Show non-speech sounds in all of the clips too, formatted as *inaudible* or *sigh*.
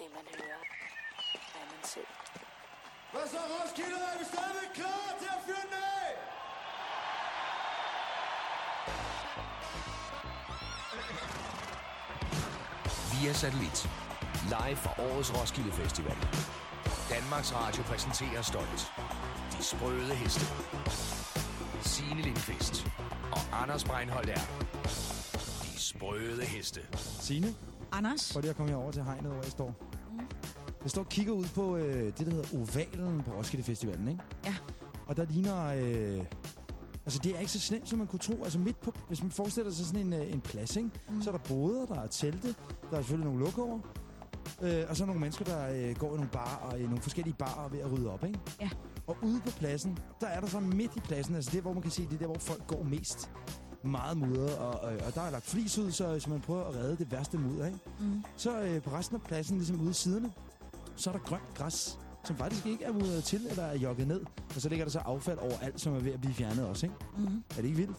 det, man hører, er man selv. Hvad så, Roskilde? Er vi stadigvæk klar til at fyre den af? Via satellit. Live fra årets Roskilde Festival. Danmarks Radio præsenterer stolt. De sprøde heste. Signe Lindqvist og Anders Breinholt er de sprøde heste. Signe, Anders? prøv lige at komme herover til hegnet, hvor jeg står. Jeg står og kigger ud på øh, det, der hedder Ovalen på Roskilde Festivalen, ikke? Ja. Og der ligner... Øh, altså, det er ikke så slemt, som man kunne tro. Altså, midt på... Hvis man forestiller sig sådan en, øh, en plads, ikke? Mm. Så er der boder, der er telte, der er selvfølgelig nogle lokover. Øh, og så er nogle mennesker, der øh, går i nogle bar og i nogle forskellige barer ved at rydde op, ikke? Ja. Og ude på pladsen, der er der så midt i pladsen, altså det, hvor man kan se, det er der, hvor folk går mest meget mudder, og, og, og der er lagt flis ud, så, så man prøver at redde det værste mudder, ikke? Mm. Så øh, på resten af pladsen, ligesom ude i siderne, så er der grønt græs, som faktisk ikke er mudret til eller er jogget ned. Og så ligger der så affald overalt, som er ved at blive fjernet også, ikke? Mm. Er det ikke vildt?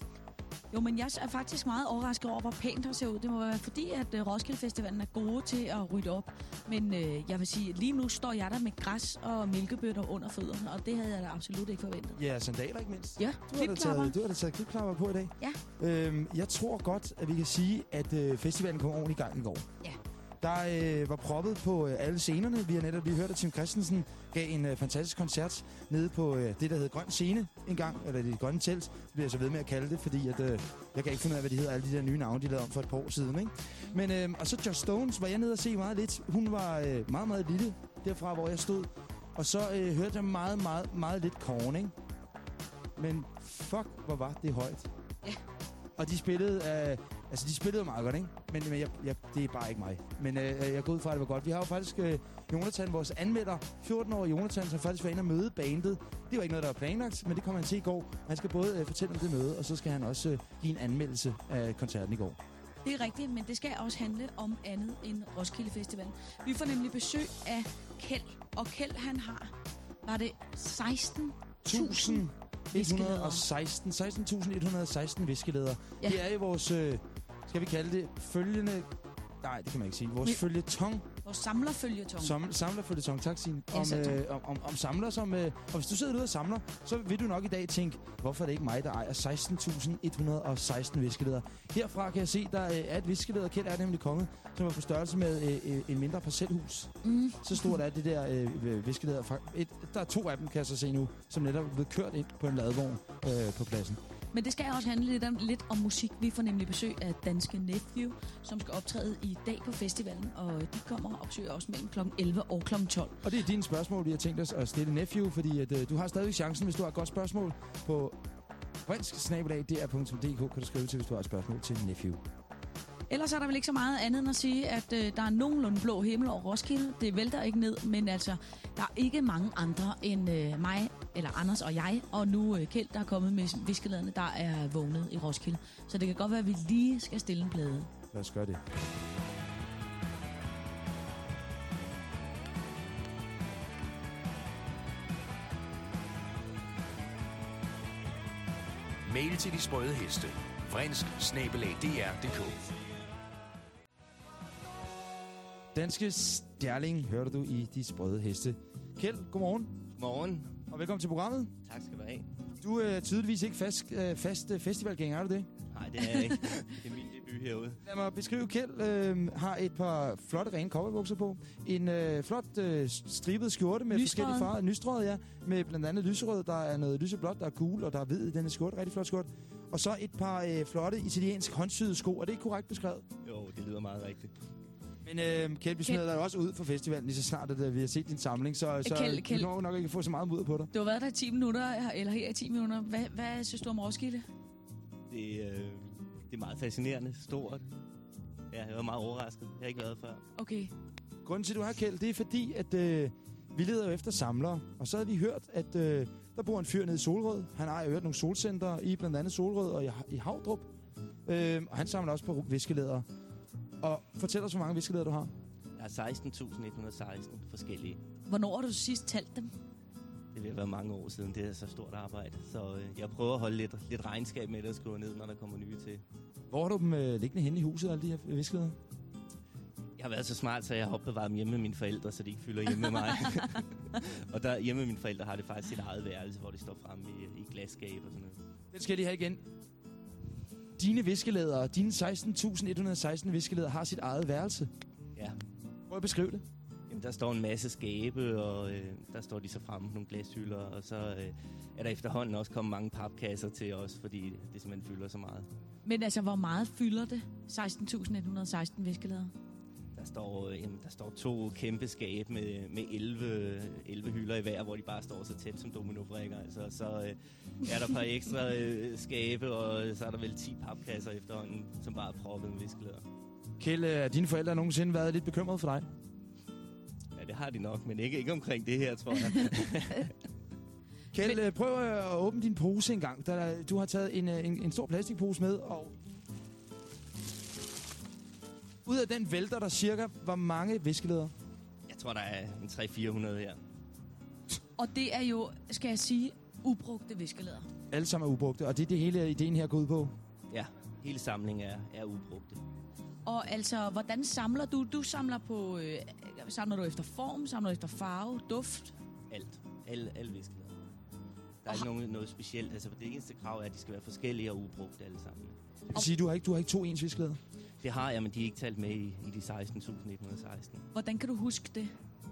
Jo, men jeg er faktisk meget overrasket over, hvor pænt det ser ud. Det må være fordi, at uh, Roskilde Festivalen er gode til at rydde op. Men uh, jeg vil sige, lige nu står jeg der med græs og mælkebøtter under fødderne, og det havde jeg da absolut ikke forventet. Ja, sandaler ikke mindst. Ja, Du har da taget, du har da taget klipklapper på i dag. Ja. Øhm, jeg tror godt, at vi kan sige, at øh, festivalen kom ordentligt i gang i går. Der øh, var proppet på øh, alle scenerne. Vi har netop lige hørt, at Tim Christensen gav en øh, fantastisk koncert nede på øh, det, der hedder Grøn Scene en gang, eller det grønne telt. Det bliver jeg så ved med at kalde det, fordi at, øh, jeg kan ikke finde ud af, hvad de hedder, alle de der nye navne, de lavede om for et par år siden. Ikke? Men, øh, og så Josh Stones var jeg nede og se meget lidt. Hun var øh, meget, meget lille derfra, hvor jeg stod. Og så øh, hørte jeg meget, meget, meget lidt korn, ikke? Men fuck, hvor var det højt. Ja. Og de spillede, øh, altså de spillede meget godt, ikke? Men, men jeg, jeg, det er bare ikke mig. Men øh, jeg går ud fra, at det var godt. Vi har jo faktisk øh, Jonathan, vores anmelder, 14-årige Jonathan, som faktisk var inde og møde bandet. Det var ikke noget, der var planlagt, men det kommer han til i går. Han skal både øh, fortælle om det møde, og så skal han også øh, give en anmeldelse af koncerten i går. Det er rigtigt, men det skal også handle om andet end Roskilde Festivalen. Vi får nemlig besøg af Kjeld, og Kjeld han har, var det 16.000 viskelædere. 116, 16.116 viskelæder. Ja. Ja. Det er jo vores, øh, skal vi kalde det, følgende... Nej, det kan man ikke sige. Vores Men- følgetong Vores samlerfølgetong. Som, samler for det tong, tak Signe. Om, øh, om, om, om samler som... Øh, og hvis du sidder derude og samler, så vil du nok i dag tænke, hvorfor er det ikke mig, der ejer 16.116 viskelæder? Herfra kan jeg se, der øh, er et viskelæder, kendt er nemlig kommet, som er på størrelse med øh, øh, en mindre parcelhus. Mm. Så stort er det der øh, viskelæder. Fra- Et, der er to af dem, kan jeg så se nu, som netop er blevet kørt ind på en ladvogn øh, på pladsen. Men det skal også handle lidt om, lidt om musik. Vi får nemlig besøg af Danske Nephew, som skal optræde i dag på festivalen, og de kommer og opsøger os mellem kl. 11 og kl. 12. Og det er dine spørgsmål, vi har tænkt os at stille Nephew, fordi at, øh, du har stadig chancen, hvis du har et godt spørgsmål på fransk-dr.dk, kan du skrive til, hvis du har et spørgsmål til Nephew. Ellers er der vel ikke så meget andet end at sige, at øh, der er nogenlunde blå himmel over Roskilde. Det vælter ikke ned, men altså, der er ikke mange andre end øh, mig, eller Anders og jeg, og nu øh, Kjeld, der er kommet med viskeladerne, der er vågnet i Roskilde. Så det kan godt være, at vi lige skal stille en plade. Lad os gøre det. Mail til de sprøde heste. Fransk dr.dk Danske Stjerling hørte du i De Sprøde Heste. Kjeld, godmorgen, Morgen. og velkommen til programmet. Tak skal du have. Du er tydeligvis ikke fast, øh, fast øh, festivalgænger, er du det? Nej, det er jeg ikke. Det er min debut herude. Lad mig beskrive, Kjeld øh, har et par flotte rene cowboybukser på. En øh, flot øh, stribet skjorte med Lystrøget. forskellige farver. Nystrøget, ja. Med blandt andet lyserød, der er noget lyseblåt, der er gul, og der er hvid i denne skjorte. Rigtig flot skjorte. Og så et par øh, flotte italiensk håndsyede sko. Er det ikke korrekt beskrevet? Jo, det lyder meget rigtigt. Men øh, Kjeld, vi smider dig også ud fra festivalen lige så snart, at øh, vi har set din samling. Så, så Kjeld, vi Kjeld. når nok ikke få så meget mudder på dig. Du har været der i 10 minutter, eller her i 10 minutter. Hvad, hvad synes du om Roskilde? Det, øh, det er meget fascinerende, stort. Ja, jeg var meget overrasket. Jeg har ikke været før. Okay. Grunden til, at du har Kjeld, det er fordi, at øh, vi leder jo efter samlere. Og så havde vi hørt, at øh, der bor en fyr nede i Solrød. Han har jo hørt nogle solcenter i blandt andet Solrød og i, i Havdrup. Øh, og han samler også på viskelæder. Og fortæl os, hvor mange viskelæder du har. Jeg har 16.116 forskellige. Hvornår har du sidst talt dem? Det vil være mange år siden. Det er så stort arbejde. Så øh, jeg prøver at holde lidt, lidt regnskab med det og skrive ned, når der kommer nye til. Hvor har du dem øh, liggende henne i huset, alle de her viskelæder? Jeg har været så smart, så jeg har opbevaret dem hjemme med mine forældre, så de ikke fylder hjemme med mig. *laughs* og der hjemme med mine forældre har det faktisk sit eget værelse, hvor de står fremme i, i glasskab og sådan noget. Den skal jeg lige have igen. Dine viskelæder, dine 16.116 viskelæder har sit eget værelse. Ja. Prøv at beskrive det. Jamen, der står en masse skabe, og øh, der står de så fremme på nogle glashylder, og så øh, er der efterhånden også kommet mange papkasser til os, fordi det simpelthen fylder så meget. Men altså, hvor meget fylder det? 16.116 viskelæder. Der står, øh, jamen, der står to kæmpe skabe med, med 11, 11 hylder i hver, hvor de bare står så tæt som dominobrikker. Altså, så øh, er der et par ekstra øh, skabe, og så er der vel 10 papkasser efterhånden, som bare er proppet med viskelæder. Kjeld, er dine forældre nogensinde været lidt bekymrede for dig? Ja, det har de nok, men ikke, ikke omkring det her, tror jeg. *laughs* Kjeld, Men... prøv at åbne din pose en gang. Der, du har taget en, en, en stor plastikpose med, og ud af den vælter der cirka hvor mange viskelæder? Jeg tror, der er en 300-400 her. Og det er jo, skal jeg sige, ubrugte viskelæder. Alle sammen er ubrugte, og det er det hele ideen her går ud på? Ja, hele samlingen er, er ubrugte. Og altså, hvordan samler du? Du samler på, øh, samler du efter form, samler du efter farve, duft? Alt. Alle, alle viskelæder. Der er ikke nogen, noget specielt. Altså, det eneste krav er, at de skal være forskellige og ubrugte alle sammen. Det vil sige, du har ikke, du har ikke to ens viskelæder? Det har jeg, men de er ikke talt med i, i de 16.116. Hvordan kan du huske det?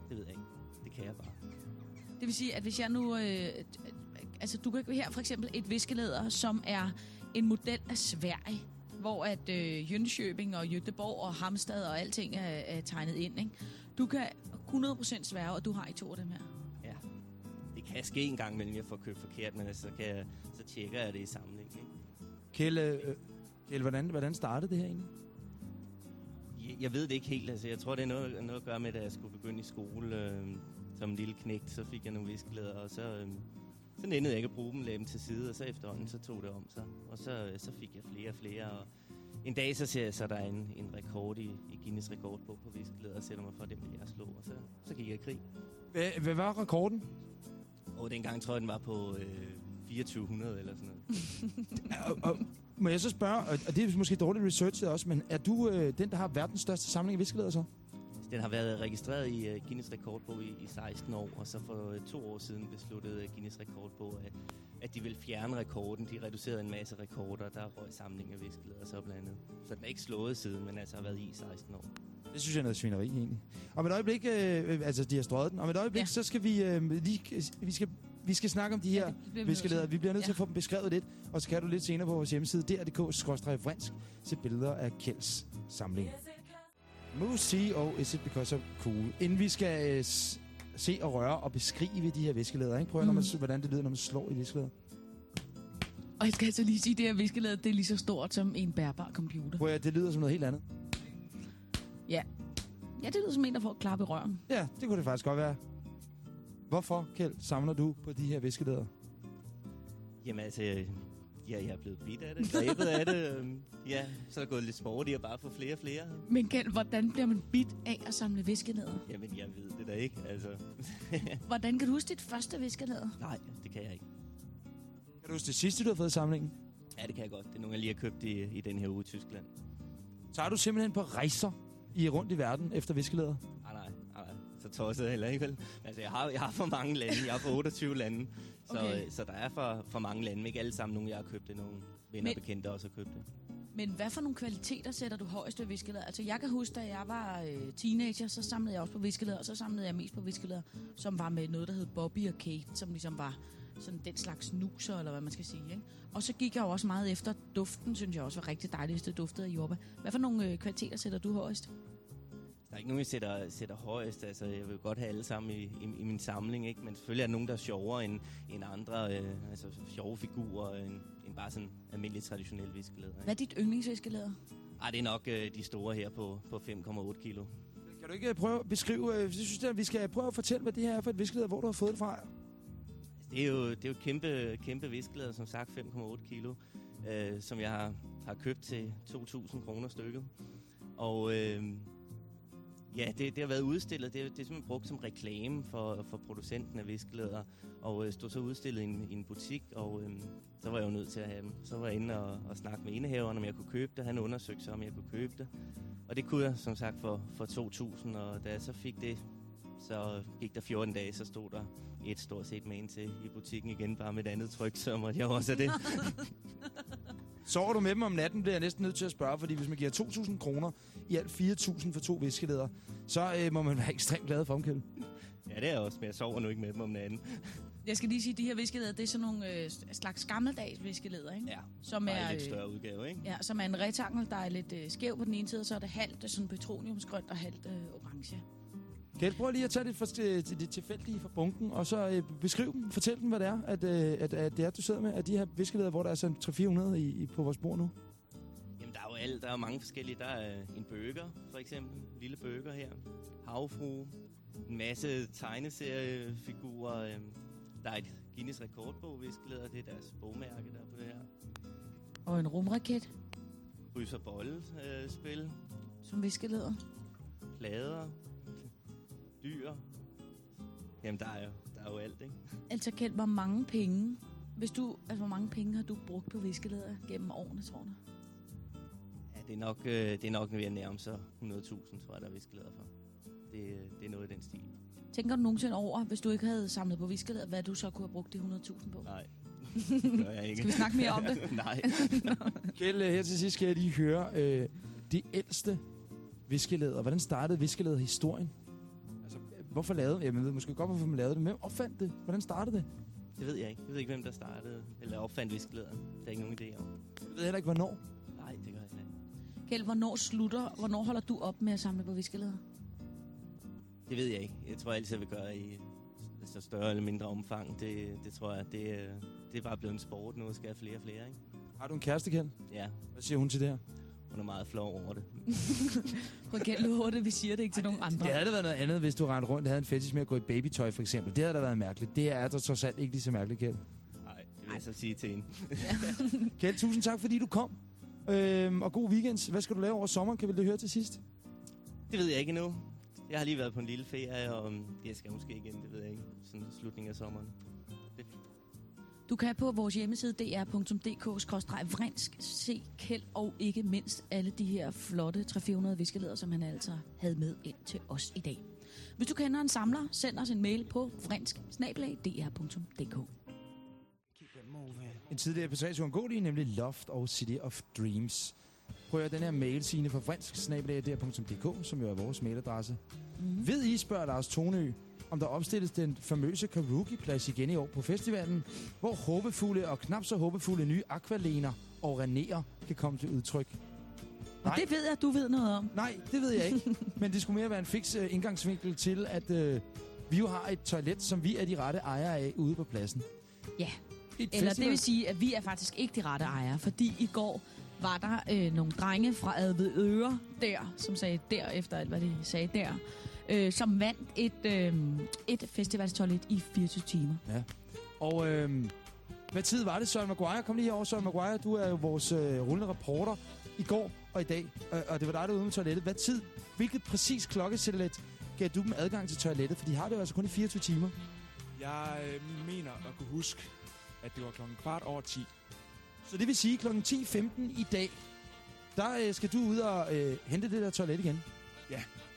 Det ved jeg ikke. Det kan jeg bare. Det vil sige, at hvis jeg nu... Øh, altså, du kan her for eksempel et viskelæder, som er en model af Sverige, hvor at øh, Jönköping og Göteborg og Hamstad og alting er, er tegnet ind. Ikke? Du kan 100% svære, og du har i to af dem her. Ja. Det kan ske en gang imellem, jeg får købt forkert, men altså, så, kan jeg, så tjekker jeg det i samling. Ikke? Kjell, øh, Kjell hvordan, hvordan startede det her egentlig? Jeg ved det ikke helt. Altså, jeg tror, det er noget, noget at gøre med, at jeg skulle begynde i skole øh, som en lille knægt. Så fik jeg nogle viskelæder, og så, øh, så nændede jeg ikke at bruge dem, lagde dem til side, og så efterhånden så tog det om sig. Og så, øh, så fik jeg flere og flere, og en dag så ser jeg så, der er en, en rekord i, i Guinness rekordbog på viskelæder, og sætter mig for, at dem vil jeg slå, og så, så gik jeg i krig. Hvad, hvad var rekorden? Og dengang tror jeg, den var på øh, 2400 eller sådan noget. *laughs* og, og, må jeg så spørge, og det er måske dårligt researchet også, men er du øh, den, der har verdens største samling af viskelæder så? Den har været registreret i uh, Guinness rekordbog i, i 16 år, og så for uh, to år siden besluttede uh, Guinness rekordbog, at, at de vil fjerne rekorden. De reducerede en masse rekorder, der røg samling af viskelæder så blandt andet. Så den er ikke slået siden, men altså har været i 16 år. Det synes jeg er noget svineri egentlig. Om et øjeblik, øh, altså de har strøget den, om et øjeblik, ja. så skal vi øh, lige, vi skal vi skal snakke om de her ja, viskelæder. Vi bliver nødt ja. til at få dem beskrevet lidt, og så kan du lidt senere på vores hjemmeside, dr.dk-fransk, se billeder af Kjelds samling. Moose og Is It Because I'm Cool. Inden vi skal øh, se og røre og beskrive de her viskelæder, ikke? prøv at mm. når man, hvordan det lyder, når man slår i viskelæder. Og jeg skal altså lige sige, at det her viskelæder, det er lige så stort som en bærbar computer. Prøv at, det lyder som noget helt andet. Ja. Ja, det lyder som en, der får klap i røven. Ja, det kunne det faktisk godt være. Hvorfor, Kjeld, samler du på de her viskelæder? Jamen altså, ja, jeg er blevet bidt af det, grebet af det. Øhm, ja, så er der gået lidt sport i at bare få flere og flere. Men Kjeld, hvordan bliver man bidt af at samle viskelæder? Jamen, jeg ved det da ikke, altså. *laughs* hvordan kan du huske dit første viskelæder? Nej, det kan jeg ikke. Kan du huske det sidste, du har fået i samlingen? Ja, det kan jeg godt. Det er nogle, jeg lige har købt i, i den her uge i Tyskland. Så er du simpelthen på rejser i rundt i verden efter viskelæder? Så tosset heller ikke, vel? Altså, jeg har, jeg har for mange lande. Jeg har for 28 lande. Så, okay. så der er for, for mange lande. Ikke alle sammen nogen, jeg har købt det. Nogle venner og bekendte også har købt det. Men hvad for nogle kvaliteter sætter du højst ved viskelæder? Altså, jeg kan huske, da jeg var øh, teenager, så samlede jeg også på viskelæder, og så samlede jeg mest på viskelæder, som var med noget, der hed Bobby og Kate, som ligesom var sådan den slags nuser, eller hvad man skal sige. Ikke? Og så gik jeg jo også meget efter duften, synes jeg også var rigtig dejligt, hvis det duftede af jordbær. Hvad for nogle øh, kvaliteter sætter du højst? Der er ikke nogen, jeg sætter, sætter højest. Altså, jeg vil godt have alle sammen i, i, i min samling, ikke? men selvfølgelig er der nogen, der er sjovere end, end andre. Øh, altså sjove figurer end, end bare sådan almindelig traditionel viskelæder. Hvad er dit yndlingsviskelæder? Ah, det er nok øh, de store her på, på 5,8 kilo. Kan du ikke prøve at beskrive, øh, jeg synes, at vi skal prøve at fortælle, hvad det her er for et viskelæder, hvor du har fået det fra? Det er jo, det er jo et kæmpe, kæmpe viskelæder, som sagt 5,8 kilo, øh, som jeg har, har købt til 2.000 kroner stykket. Og øh, Ja, det, det har været udstillet. Det, det er simpelthen brugt som reklame for, for producenten af viskelæder. Og øh, stod så udstillet i en, i en butik, og øh, så var jeg jo nødt til at have dem. Så var jeg inde og, og snakke med indehaveren, om jeg kunne købe det. Han undersøgte så, om jeg kunne købe det. Og det kunne jeg, som sagt, for, for 2.000. Og da jeg så fik det, så gik der 14 dage, så stod der et stort set med til i butikken igen, bare med et andet tryk, så måtte jeg også have det. *laughs* Sover du med dem om natten, bliver jeg næsten nødt til at spørge, fordi hvis man giver 2.000 kroner i alt 4.000 for to viskeleder, så øh, må man være ekstremt glad for omkælde. ja, det er jeg også, men jeg sover nu ikke med dem om natten. Jeg skal lige sige, at de her viskeleder, det er sådan nogle øh, slags gammeldags viskeleder, ikke? Ja, Som er, i lidt øh, større udgave, ikke? Ja, som er en rektangel, der er lidt øh, skæv på den ene side, og så er det halvt øh, sådan petroleumsgrønt og halvt øh, orange. Kjeld, prøv lige at tage det, for, det, det tilfældige fra bunken, og så øh, beskriv dem. Fortæl dem, hvad det er, at, øh, at, at det er, du sidder med, at de her viskeleder, hvor der er sådan 300-400 i, i, på vores bord nu. Alt. Der er mange forskellige. Der er en burger, for eksempel. En lille burger her. Havfru. En masse tegneseriefigurer. øhm, Der er et Guinness rekordbog, viskeleder. Det er deres bogmærke, der er på det her. Og en rumraket, Krys og bolle øh, spil. som viskeleder. Plader. Dyr. Jamen, der er jo, der er jo alt, ikke? Altså, kendt hvor mange penge, hvis du, altså, hvor mange penge har du brugt på viskeleder gennem årene, tror du? Det er nok, øh, det er nok ved at nærme sig 100.000, tror jeg, der er viskeleder for. Det, øh, det er noget i den stil. Tænker du nogensinde over, hvis du ikke havde samlet på viskeleder, hvad du så kunne have brugt de 100.000 på? Nej, det *laughs* gør jeg ikke. Skal vi snakke mere om det? *laughs* Nej. *laughs* Kjeld, øh, her til sidst skal jeg lige høre øh, de ældste viskelæder. Hvordan startede viskelæder historien? Altså, hvorfor lavede Jeg ved måske godt, hvorfor man lavede det, men hvem opfandt det? Hvordan startede det? Det ved jeg ikke. Jeg ved ikke, hvem der startede eller opfandt viskelæderen. Det er ikke nogen idé om. Jeg ved heller ikke, hvornår. Nej, det. Kjeld, hvornår slutter, hvornår holder du op med at samle på viskeleder? Det ved jeg ikke. Jeg tror altid, jeg vil gøre i så større eller mindre omfang. Det, det tror jeg, det, det er bare blevet en sport. Nu skal jeg have flere og flere, ikke? Har du en kæreste, Kjeld? Ja, Hvad siger hun til det her? hun er meget flov over det. *laughs* Prøv Kjeld, lover det, vi siger det ikke til nogen andre. Det havde da været noget andet, hvis du rendte rundt og havde en fetish med at gå i babytøj, for eksempel. Det havde da været mærkeligt. Det er der trods alt ikke lige så mærkeligt, Kjeld. Nej, det vil jeg så sige til hende. *laughs* Kjeld, tusind tak, fordi du kom. Øhm, og god weekend. Hvad skal du lave over sommeren? Kan vi det høre til sidst? Det ved jeg ikke endnu. Jeg har lige været på en lille ferie, og um, jeg skal måske igen, det ved jeg ikke. Sådan slutningen af sommeren. Det er fint. Du kan på vores hjemmeside dr.dk-vrinsk se Kjeld og ikke mindst alle de her flotte 300 viskeleder, som han altså havde med ind til os i dag. Hvis du kender en samler, send os en mail på vrinsk En tidligere P3 uundgåelig, nemlig Loft og City of Dreams. Prøv at den her mail, Signe fra fransk som jo er vores mailadresse. Mm. Ved I, spørger Lars Tonø, om der opstilles den famøse karaoke-plads igen i år på festivalen, hvor håbefulde og knap så håbefulde nye Aqualener og Renéer kan komme til udtryk. Og det ved jeg, du ved noget om. Nej, det ved jeg ikke. *laughs* Men det skulle mere være en fix uh, indgangsvinkel til, at uh, vi jo har et toilet, som vi er de rette ejere af ude på pladsen. Ja. Eller det vil sige, at vi er faktisk ikke de rette ejere, fordi i går var der øh, nogle drenge fra Advedøre der, som sagde der efter alt, hvad de sagde der, øh, som vandt et, øh, et festivalstoilet i 24 timer. Og øh, hvad tid var det, Søren Maguire? Kom lige herover, Søren Maguire. Du er jo vores øh, rullende reporter i går og i dag. Øh, og det var dig, der var ude med toilettet. Hvad tid, hvilket præcis klokkesættelet gav du dem adgang til toilettet? For de har det jo altså kun i 24 timer. Jeg øh, mener at kunne huske, at det var klokken kvart over 10. Så det vil sige, kl. 10.15 i dag, der øh, skal du ud og øh, hente det der toilet igen.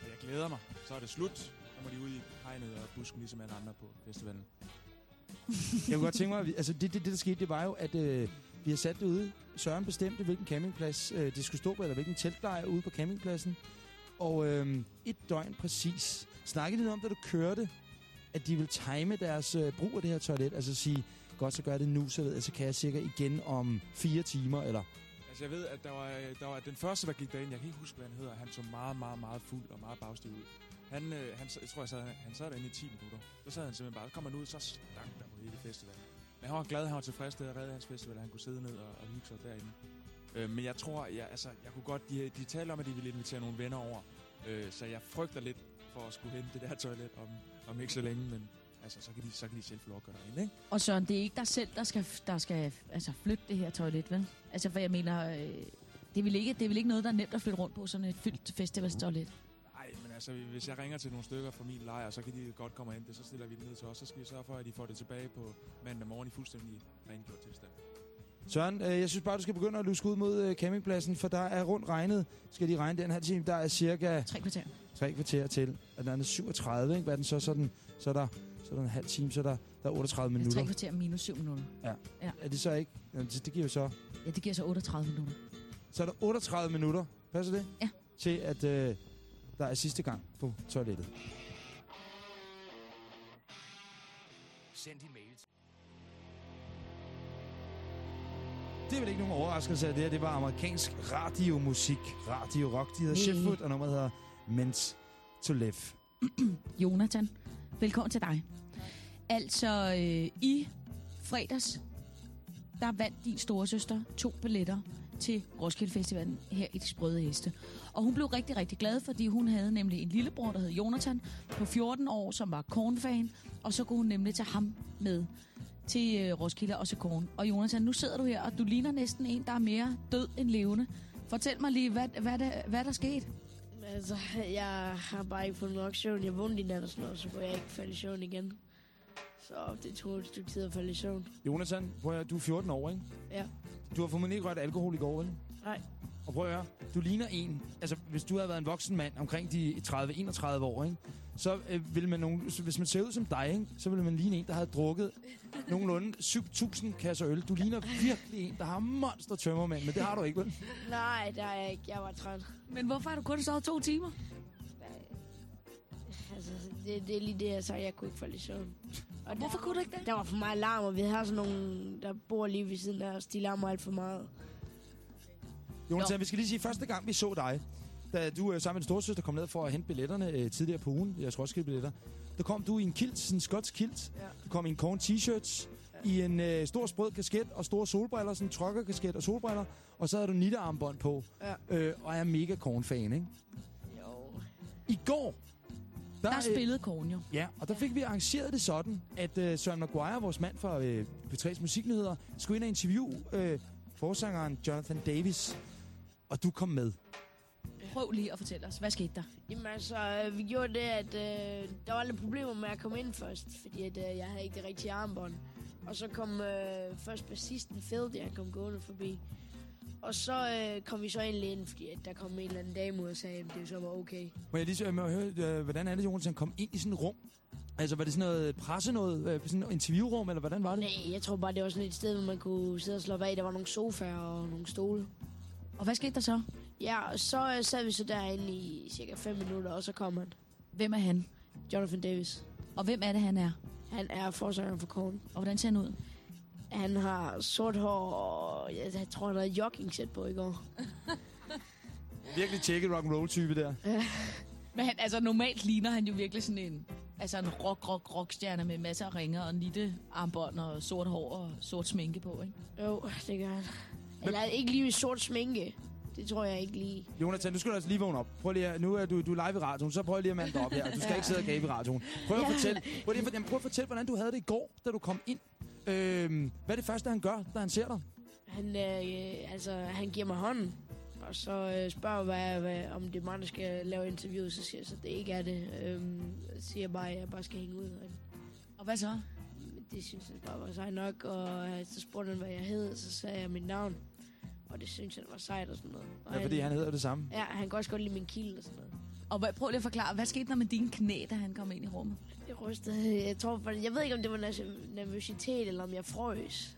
Og jeg glæder mig. Så er det slut. Så må de ud i hegnet og busken, ligesom alle andre på festivalen. *laughs* Jeg kunne godt tænke mig, at vi- altså det, det, det der skete, det var jo, at øh, vi har sat det ude. Søren bestemte, hvilken campingplads øh, det skulle stå på, eller hvilken teltlejr ude på campingpladsen. Og øh, et døgn præcis. Snakkede de om, da du kørte, at de vil time deres øh, brug af det her toilet? Altså sige, godt, så gør det nu, så, ved jeg, så kan jeg sikkert igen om fire timer, eller... Altså jeg ved, at der var, øh, der var den første, der gik derind, jeg kan ikke huske, hvad han hedder. Han så meget, meget, meget fuld og meget bagstiv ud. Han, øh, han, jeg tror, jeg sad, han sad derinde i 10 minutter. Så sad han simpelthen bare, så kom han ud, så stank der på hele festivalen. Men han var glad, han var tilfreds, det havde hans festival, at han kunne sidde ned og, og hygge sig derinde. Øh, men jeg tror, jeg, altså, jeg kunne godt, de, de talte om, at de ville invitere nogle venner over. Øh, så jeg frygter lidt for at skulle hente det der toilet om, om ikke så længe, men altså, så kan de, så kan de selv få lov at gøre derinde, ikke? Og Søren, det er ikke dig selv, der skal, der skal altså, flytte det her toilet, vel? Altså, for jeg mener, øh, det, er vel ikke, det er vel ikke noget, der er nemt at flytte rundt på, sådan et fyldt festivalstoilet. Nej, men Altså, hvis jeg ringer til nogle stykker fra min lejr, så kan de godt komme ind. Det, så stiller vi det ned til os. Så skal vi sørge for, at de får det tilbage på mandag morgen i fuldstændig rengjort tilstand. Søren, øh, jeg synes bare, du skal begynde at luske ud mod øh, campingpladsen, for der er rundt regnet, skal de regne den her time, der er cirka Tre kvarter. tre kvarter til, og der er 37, ikke? Hvad er den så? Så den, så er der, så er der en halv time, så er der, der er 38 Ja, minutter. tre kvarter minus syv minutter. Er det så ikke? Jamen, det, det giver jo så... Ja, det giver så 38 minutter. Så er der 38 minutter, passer det? Ja. Til at øh, der er sidste gang på toilettet. Send din mail til Det er vel ikke nogen overraskelse, at det her det var amerikansk radiomusik, radio rock. De hedder. Sheffoot, og nummeret hedder Meant to Live. Jonathan, velkommen til dig. Altså, øh, i fredags, der vandt din storesøster to billetter til Roskilde Festivalen her i De Sprøde Heste. Og hun blev rigtig, rigtig glad, fordi hun havde nemlig en lillebror, der hed Jonathan, på 14 år, som var kornfan, Og så kunne hun nemlig tage ham med til øh, Roskilde og til Korn. Og Jonathan, nu sidder du her, og du ligner næsten en, der er mere død end levende. Fortæl mig lige, hvad, hvad, der, hvad der skete. Altså, jeg har bare ikke fået nok søvn. Jeg vågnede i nat og sådan noget, så kunne jeg ikke falde i søvn igen. Så det tog et stykke tid at falde i søvn. Jonathan, prøv at du er 14 år, ikke? Ja. Du har formentlig ikke rørt alkohol i går, vel? Nej. Og prøv at høre, du ligner en, altså hvis du havde været en voksen mand omkring de 30-31 år, ikke? så øh, vil man nogen, så hvis man ser ud som dig, ikke? så vil man ligne en, der har drukket nogenlunde 7.000 kasser øl. Du ligner virkelig en, der har monster tømmermænd, men det har du ikke, vel? Nej, der er jeg ikke. Jeg var træt. Men hvorfor har du kun sovet to timer? Altså, det, det er lige det, jeg sagde. Jeg kunne ikke falde i søvn. Og Hvorfor der, kunne du ikke det? Der var for meget larm, og vi har sådan nogle, der bor lige ved siden af os. De larmer alt for meget. Jonathan, vi skal lige sige, første gang vi så dig, da du øh, sammen med din storesøster kom ned for at hente billetterne øh, tidligere på ugen, jeres Roskilde-billetter, der kom du i en kilt, sådan en skotsk kilt. Ja. Du kom i en korn t-shirts, i en øh, stor sprød kasket og store solbriller, sådan en trucker-kasket og solbriller, og så havde du nittearmbånd på, Ja. øh, og er mega korn-fan, ikke? Jo. I går, der, Der øh, spillede Korn jo. Ja, og der fik vi arrangeret det sådan, at øh, Søren Maguire, vores mand fra øh, P3's Musiknyheder, skulle ind og interviewe øh, forsangeren Jonathan Davis, og du kom med. Prøv lige at fortælle os, hvad skete der? Jamen altså, øh, vi gjorde det, at øh, der var lidt problemer med at komme ind først, fordi at, øh, jeg havde ikke det rigtige armbånd. Og så kom øh, først bassisten Phil, der han kom gående forbi. Og så øh, kom vi så egentlig ind, fordi at der kom en eller anden dame ud og sagde, at det så var okay. Må jeg lige så, må jeg høre, øh, hvordan er det, Jonathan kom ind i sådan et rum? Altså, var det sådan noget presse noget, øh, sådan et interviewrum, eller hvordan var det? Nej, jeg tror bare, det var sådan et sted, hvor man kunne sidde og slå af. Der var nogle sofaer og nogle stole. Og hvad skete der så? Ja, og så øh, sad vi så derinde i cirka 5 minutter, og så kom han. Hvem er han? Jonathan Davis. Og hvem er det, han er? Han er forsangeren for Korn. Og hvordan ser han ud? Han har sort hår, og jeg, jeg tror, han havde jogging sæt på i går. *laughs* Virkelig tjekket rock and roll type der. Men han, altså, normalt ligner han jo virkelig sådan en, altså en rock, rock, rockstjerne med masser af ringer og nitte armbånd og sort hår og sort sminke på, ikke? Jo, det gør han. Eller ikke lige med sort sminke. Det tror jeg ikke lige. Jonathan, du skal du altså lige vågne op. Prøv lige, at- nu er du, du er live i radioen, så prøv lige at mande dig op her. Du skal Ja. ikke sidde og gabe i radioen. Prøv at Ja. fortælle, prøv, lige, at- jamen, prøv at fortælle, hvordan du havde det i går, da du kom ind. Øhm, hvad er det første, han gør, da han ser dig? Han, øh, altså, han giver mig hånden, og så øh, spørger, hvad, hvad, om det er mig, der skal lave interviewet. Så siger jeg så, det ikke er det. Øhm, så siger jeg bare, at jeg bare skal hænge ud. Og Og hvad så? det synes han bare var sejt nok, og øh, så spurgte han, hvad jeg hed, og så sagde jeg mit navn. Og det synes han var sejt og sådan noget. Og Ja, fordi han hedder det samme. Ja, han kan også godt lide min kilde og sådan noget. Og hvad, prøv lige at forklare, hvad skete der med dine knæ, da han kom ind i rummet? Jeg rystede. Jeg tror, jeg ved ikke, om det var nerv- nervøsitet, eller om jeg frøs.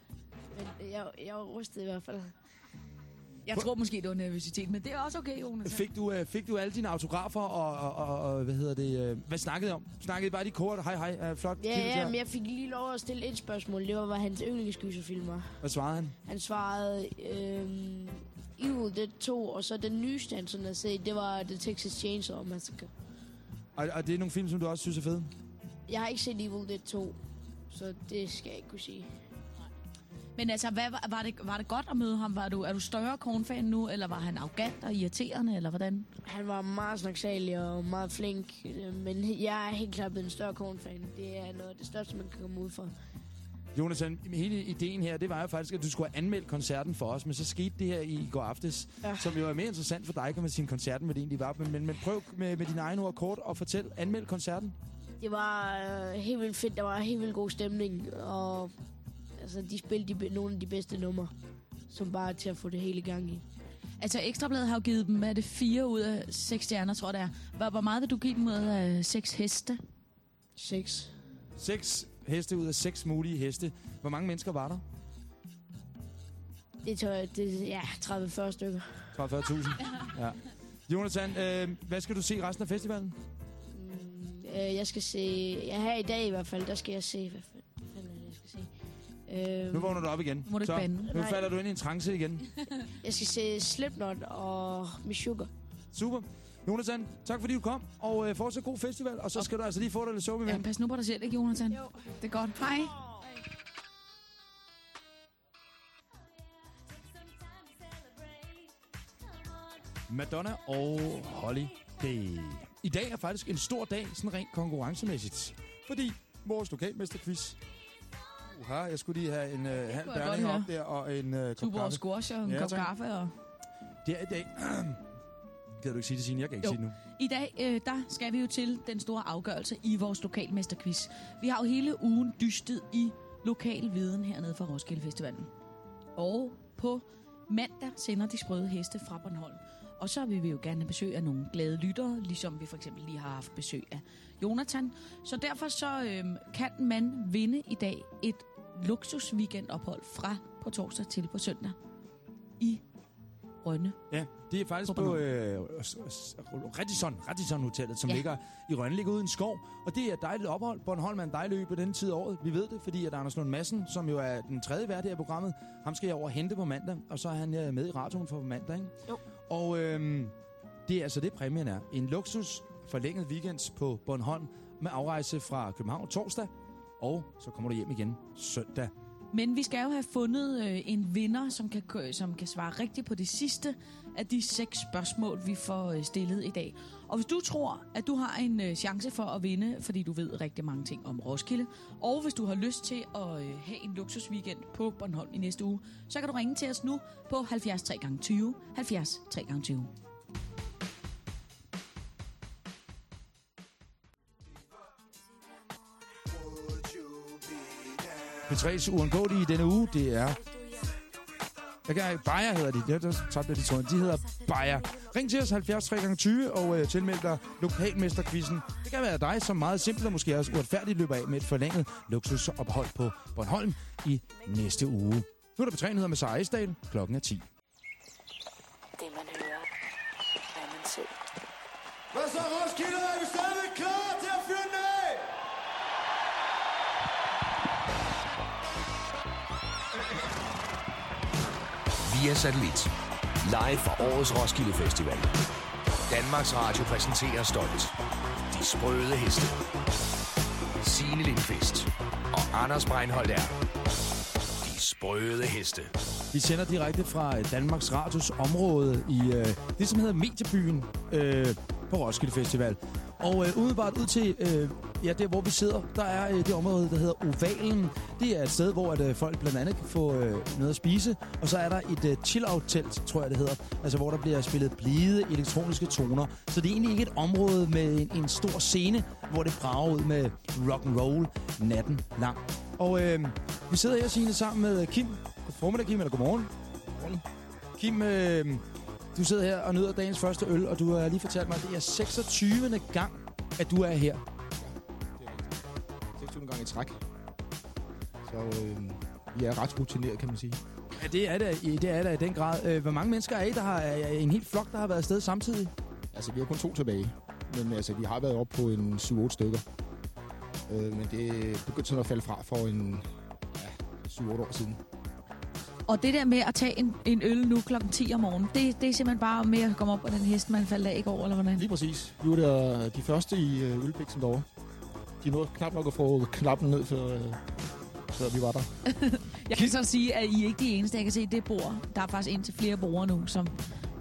Men jeg, jeg rystede i hvert fald. Jeg tror måske, det var nervøsitet, men det er også okay, Jonas. Fik du, øh, fik du alle dine autografer, og, og, og, og hvad hedder det, øh, hvad snakkede I om? Snakkede I bare de kort, hej hej, øh, flot, Ja, ja, men jeg fik lige lov at stille et spørgsmål. Det var, hvad hans yndlingsgyserfilm var. Hvad svarede han? Han svarede øhm, Evil Dead 2, og så den nyeste, han sådan har set, det var The Texas Chainsaw Massacre. Og, og det er nogle film, som du også synes er fede? Jeg har ikke set Evil Dead 2, så det skal jeg ikke kunne sige. Men altså, hvad, var, var, det, var det godt at møde ham? Var du, er du større kornfan nu, eller var han arrogant og irriterende, eller hvordan? Han var meget snaksalig og meget flink, øh, men jeg er helt klart blevet en større kornfan. Det er noget af det største, man kan komme ud for. Jonathan, hele ideen her, det var jo faktisk, at du skulle have anmeldt koncerten for os, men så skete det her i går aftes, ja. Ja. som jo er mere interessant for dig, kan man sige, koncerten, hvad det egentlig var. Men, men, men prøv med, med dine egne ord kort og fortæl, anmeld koncerten. Det var øh, helt vildt fedt. Der var helt vildt god stemning. Og altså, de spillede de, nogle af de bedste numre. Som bare er til at få det hele i gang i. Altså, Ekstrabladet har jo givet dem, er det fire ud af seks stjerner, tror jeg det er. Hvor, hvor meget vil du give dem ud af seks heste? Seks. Seks heste ud af seks mulige heste. Hvor mange mennesker var der? Det tror jeg, det, ja, 30-40 stykker. 30-40.000. *laughs* Ja. Jonathan, øh, hvad skal du se resten af festivalen? Mm, øh, jeg skal se... Ja, her i dag i hvert fald, der skal jeg se... se? Nu vågner du op igen. Må du ikke Så, bande. nu Nej. falder du ind i en trance igen. *laughs* jeg skal se Slipknot og Miss Sugar. Super. Jonathan, tak fordi du kom, og øh, fortsat god festival. Og så skal du altså lige få dig lidt suppe Ja, med. pas nu på dig selv, ikke, Jonathan? Jo. Det er godt. Hej. Madonna og Holiday. I dag er faktisk en stor dag, sådan rent konkurrencemæssigt. Fordi vores lokalmesterquiz... Uha, jeg skulle lige have en øh, halv godt op der og en øh, kop Tuborg kaffe. squash og en Ja, kop tak. kaffe. Og... Det er i dag... *clears throat* Kan du ikke sige det, Signe? Jeg kan ikke Jo. sige det nu. I dag, øh, der skal vi jo til den store afgørelse i vores lokalmesterquiz. Vi har jo hele ugen dystet i lokal viden hernede fra Roskilde Festivalen. Og på mandag sender de sprøde heste fra Bornholm. Og så vil vi jo gerne have besøg af nogle glade lyttere, ligesom vi for eksempel lige har haft besøg af Jonathan. Så derfor så øh, kan man vinde i dag et luksus weekendophold fra på torsdag til på søndag i Rønne. Ja, det er faktisk På på, øh, Radisson, Radisson Hotellet, som Ja. ligger i Rønne, ligger ude i en skov. Og det er et dejligt ophold. Bornholm er en dejlig ø på den tid af året. Vi ved det, fordi at Anders Lund Madsen, som jo er den tredje vært her i programmet, ham skal jeg over hente på mandag, og så er han øh, med i radioen for mandag, ikke? Jo. Og øhm, det er altså det, præmien er. En luksus forlænget weekend på Bornholm med afrejse fra København torsdag, og så kommer du hjem igen søndag. Men vi skal jo have fundet øh, en vinder, som kan, som kan svare rigtigt på det sidste af de seks spørgsmål, vi får øh, stillet i dag. Og hvis du tror, at du har en øh, chance for at vinde, fordi du ved rigtig mange ting om Roskilde, og hvis du har lyst til at øh, have en luksusweekend på Bornholm i næste uge, så kan du ringe til os nu på 70 3 gange 20 70 3 gange 20. P3's uundgåelige i denne uge, det er... Jeg kan, Bayer hedder de. Ja, der tabte jeg de tråden. De hedder Bayer. Ring til os 70 3 gange 20 og øh, tilmeld dig lokalmesterquizzen. Det kan være dig, som meget simpelt og måske også uretfærdigt løber af med et forlænget luksusophold på Bornholm i næste uge. Nu er der på nyheder med Sara Esdal. Klokken er 10. Det man hører, er man selv. Hvad så, Roskilde? Er vi Via satellit. Live fra årets Roskilde Festival. Danmarks Radio præsenterer stolt. De sprøde heste. Signe Lindqvist og Anders Breinholt er de sprøde heste. Vi sender direkte fra øh, Danmarks Radios område i øh, det, som hedder Mediebyen øh, på Roskilde Festival. Og øh, umiddelbart ud til, øh, ja, der hvor vi sidder, der er øh, det område, der hedder Ovalen. Det er et sted, hvor at, øh, folk blandt andet kan få øh, noget at spise. Og så er der et øh, chill-out-telt, tror jeg det hedder. Altså hvor der bliver spillet blide elektroniske toner. Så det er egentlig ikke et område med en, en stor scene, hvor det brager ud med rock and roll natten lang. Og øh, vi sidder her, Signe, sammen med Kim. God formiddag, Kim, eller godmorgen. Godmorgen. Kim, øh, du sidder her og nyder dagens første øl, og du har lige fortalt mig, at det er 26. gang, at du er her. I træk. Så øh, vi er ret rutineret, kan man sige. Ja, det er det, det er det i den grad. Øh, Hvor mange mennesker er I, der har en helt flok, der har været afsted samtidig? Altså, vi har kun to tilbage. Men altså, vi har været oppe på en 7-8 stykker. Øh, men det begyndte sådan at falde fra for en ja, 7-8 år siden. Og det der med at tage en, en øl nu klokken 10 om morgenen, det, det er simpelthen bare med at komme op på den hest, man faldt af i går, eller hvordan? Lige præcis. Vi var der de første i øh, ølbiksen derovre. De nåede knap nok at få knappen ned, før, øh, før vi var der. *laughs* Jeg kan så sige, at I er ikke de eneste, jeg kan se det bord. Der er faktisk ind til flere borde nu, som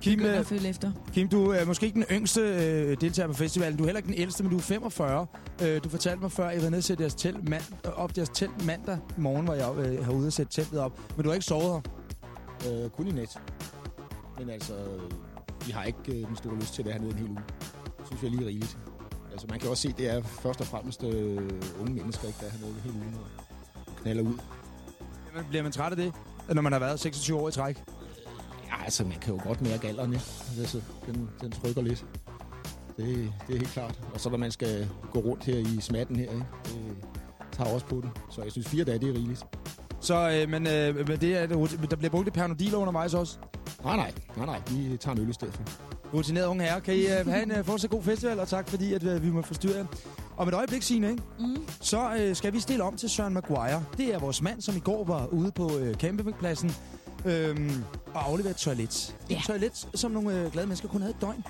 Kim, begynder øh, at følge efter. Kim, du er måske ikke den yngste øh, deltager på festivalen. Du er heller ikke den ældste, men du er 45. Øh, du fortalte mig før, at I var nede og sætte jeres telt mand, op deres telt mandag morgen, hvor jeg øh, herude og sætte teltet op. Men du har ikke sovet her. Øh, kun i nat. Men altså, vi har ikke øh, den store lyst til at være hernede en hel uge. Det synes jeg er lige rigeligt. Altså, man kan også se, det er først og fremmest øh, unge mennesker, ikke, der er hernede hele ugen og knaller ud. Jamen, bliver man træt af det, når man har været 26 år i træk? Ja, altså, man kan jo godt mærke alderen, ikke? Altså, den, den trykker lidt. Det, det er helt klart. Og så når man skal gå rundt her i smatten her, ikke? det tager også på den. Så jeg synes, fire dage, det er rigeligt. Så, øh, men, øh, men det er, der bliver brugt et pernodil undervejs også. Nej, nej, nej, nej. Vi tager en øl i stedet for. Rutineret unge herre. Kan I øh, have en øh, fortsat god festival, og tak fordi, at øh, vi må forstyrre jer. Om et øjeblik, Signe, ikke? Mm. så øh, skal vi stille om til Søren Maguire. Det er vores mand, som i går var ude på øh, campingpladsen øh, og afleverede et toilet. Ja. Et toilet, som nogle øh, glade mennesker kun havde et døgn.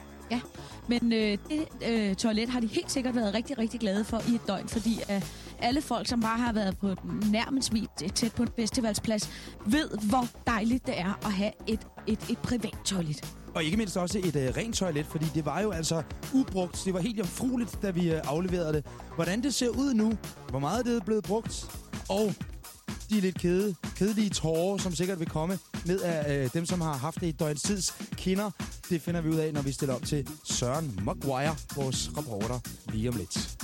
Men øh, det øh, toilet har de helt sikkert været rigtig, rigtig glade for i et døgn, fordi øh, alle folk, som bare har været på nærmest tæt på en festivalsplads, ved, hvor dejligt det er at have et, et, et privat toilet. Og ikke mindst også et øh, rent toilet, fordi det var jo altså ubrugt. Det var helt jomfrueligt, da vi øh, afleverede det. Hvordan det ser ud nu, hvor meget det er blevet brugt, og de lidt kede, kedelige tårer, som sikkert vil komme ned af øh, dem, som har haft det i et døgns tids kinder, det finder vi ud af, når vi stiller op til Søren Maguire, vores reporter, lige om lidt.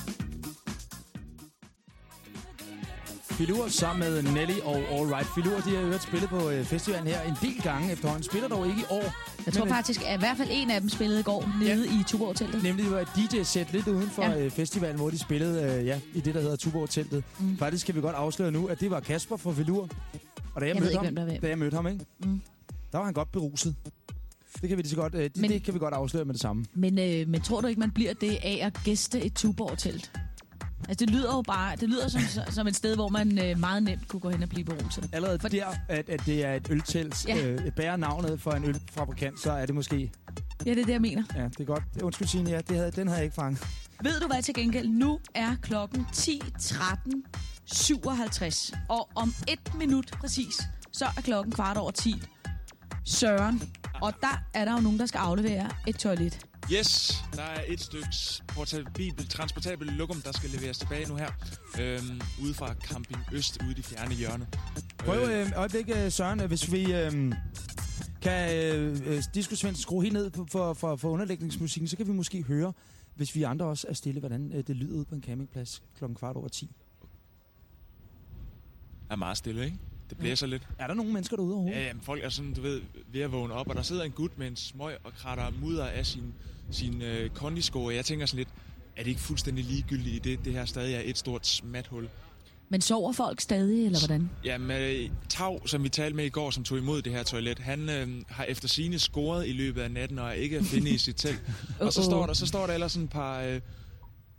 Filur sammen med Nelly og All Right. Filur, de har hørt spillet på øh, festivalen her en del gange efterhånden. Spiller dog ikke i år. Jeg tror øh, faktisk, at i hvert fald en af dem spillede i går nede i Tuborg-teltet. Nemlig det var et DJ-sæt lidt uden for Ja. ja. øh, festivalen, hvor de spillede øh, ja, i det, der hedder Tuborg-teltet. Mm. Faktisk kan vi godt afsløre nu, at det var Kasper fra Velur. Og da jeg, Jeg mødte ikke, ham, da jeg mødte ham, ikke? Mm. der var han godt beruset. Det kan vi lige så godt, øh, det, Men... det kan vi godt afsløre med det samme. Men, øh, men tror du ikke, man bliver det af at gæste et Tuborg-telt? Altså, det lyder jo bare, det lyder som, som et sted, hvor man øh, meget nemt kunne gå hen og blive beruset. Allerede For- der, at, at det er et øltelt, Ja. ja. øh, bærer navnet for en ølfabrikant, så er det måske... Ja, det er det, jeg mener. Ja, det er godt. Undskyld, Signe, ja, det havde, den havde jeg ikke fanget. Ved du hvad til gengæld? Nu er klokken 10.13.57. Og om et minut præcis, så er klokken kvart over 10. Søren. Og der er der jo nogen, der skal aflevere et toilet. Yes, der er et styks portabel, transportabel lokum, der skal leveres tilbage nu her. Øhm, ude fra Camping Øst, ude i de fjerne hjørne. Prøv øh, et øjeblik, øh, Søren, øh, hvis vi øh, kan øh, øh, Disco Svendsen skrue helt ned på, for, for, for underlægningsmusikken, så kan vi måske høre, hvis vi andre også er stille, hvordan øh, det lyder ude på en campingplads klokken kvart over 10. er meget stille, ikke? Det blæser lidt. Er der nogle mennesker derude overhovedet? Ja, jamen, folk er sådan, du ved, ved at vågne op, og der sidder en gut med en smøg og kratter mudder af sin, sin øh, kondisko, og jeg tænker sådan lidt, er det ikke fuldstændig ligegyldigt i det, det her stadig er et stort smathul? Men sover folk stadig, eller hvordan? Jamen, øh, Tav, som vi talte med i går, som tog imod det her toilet, han øh, har efter sine scoret i løbet af natten, og er ikke at finde i sit telt. *laughs* Og så står der, så står der ellers sådan et par, øh,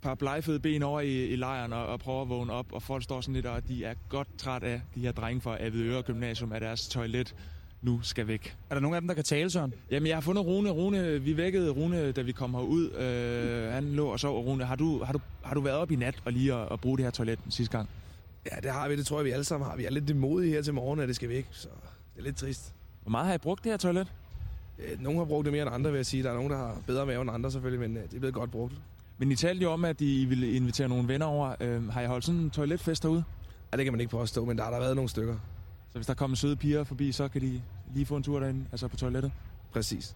par blegfede ben over i, i lejren og, og prøver at vågne op, og folk står sådan lidt, og de er godt træt af de her drenge fra Avedøre Gymnasium, at deres toilet nu skal væk. Er der nogen af dem, der kan tale, Søren? Jamen, jeg har fundet Rune. Rune, vi vækkede Rune, da vi kom herud. Øh, han lå og sov. Og Rune, har du, har, du, har du været op i nat og lige at, at bruge det her toilet den sidste gang? Ja, det har vi. Det tror jeg, vi alle sammen har. Vi er lidt modige her til morgen, at det skal væk, så det er lidt trist. Hvor meget har I brugt det her toilet? Øh, Nogle har brugt det mere end andre, vil jeg sige. Der er nogen, der har bedre mave end andre selvfølgelig, men øh, det er blevet godt brugt. Men I talte jo om, at I ville invitere nogle venner over. Øh, har I holdt sådan en toiletfest derude? Ja, det kan man ikke påstå, men der har der været nogle stykker. Så hvis der kommer søde piger forbi, så kan de lige få en tur derinde, altså på toilettet? Præcis.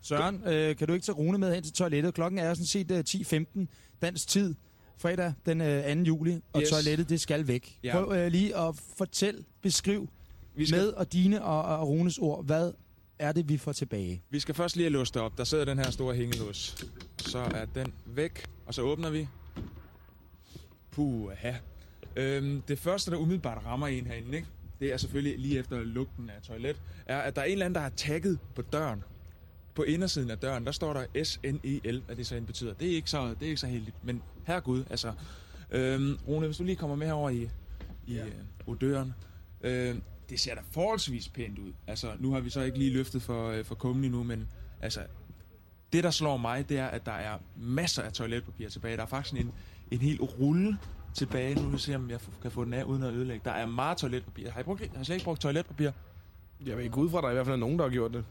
Søren, øh, kan du ikke tage Rune med hen til toilettet? Klokken er sådan set øh, 10.15 dansk tid, fredag den øh, 2. juli, og Yes. toilettet det skal væk. Ja. Prøv øh, lige at fortæl, beskriv Vi skal, med og dine og, og Runes ord, hvad er det, vi får tilbage? vi skal først lige have låst det op. Der sidder den her store hængelås. Så er den væk, og så åbner vi. Puha. Øhm, det første, der umiddelbart rammer en herinde, ikke? det er selvfølgelig lige efter lugten af toilet, er, at der er en eller anden, der har tagget på døren. På indersiden af døren, der står der S-N-E-L, hvad det så end betyder. Det er ikke så, det er ikke så heldigt, men herregud, altså. Øhm, Rune, hvis du lige kommer med herover i, i ja. øh, odøren. Øh, det ser da forholdsvis pænt ud. Altså, nu har vi så ikke lige løftet for, øh, for kummen endnu, men altså, det der slår mig, det er, at der er masser af toiletpapir tilbage. Der er faktisk en, en hel rulle tilbage. Nu vil jeg se, om jeg kan få den af uden at ødelægge. Der er meget toiletpapir. Har I, brugt, har I slet ikke brugt toiletpapir? Jeg vil ikke ud fra, at der i hvert fald er nogen, der har gjort det.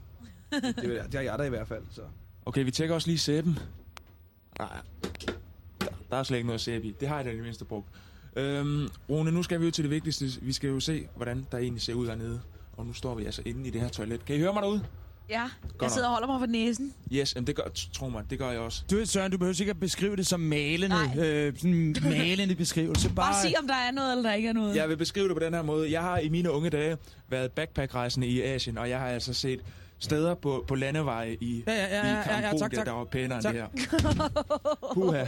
*laughs* det, det har jeg da i hvert fald, så... Okay, vi tjekker også lige sæben. Nej, der, der er slet ikke noget sæbe i. Det har jeg da i det mindste brugt. Øhm, Rune, nu skal vi ud til det vigtigste. Vi skal jo se, hvordan der egentlig ser ud dernede. Og nu står vi altså inde i det her toilet. Kan I høre mig derude? Ja, jeg nok. sidder og holder mig for næsen. Yes, jamen det gør, tro mig, det gør jeg også. Du, Søren, du behøver sikkert beskrive det som malende, øh, sådan *laughs* malende beskrivelse. Bare, Bare sig, om der er noget, eller der ikke er noget. Jeg vil beskrive det på den her måde. Jeg har i mine unge dage været backpackrejsende i Asien, og jeg har altså set steder på, på landeveje i, Ja, ja, ja, ja, i ja, ja, tak, tak. der var pænere Tak. end det her. *laughs* Puha.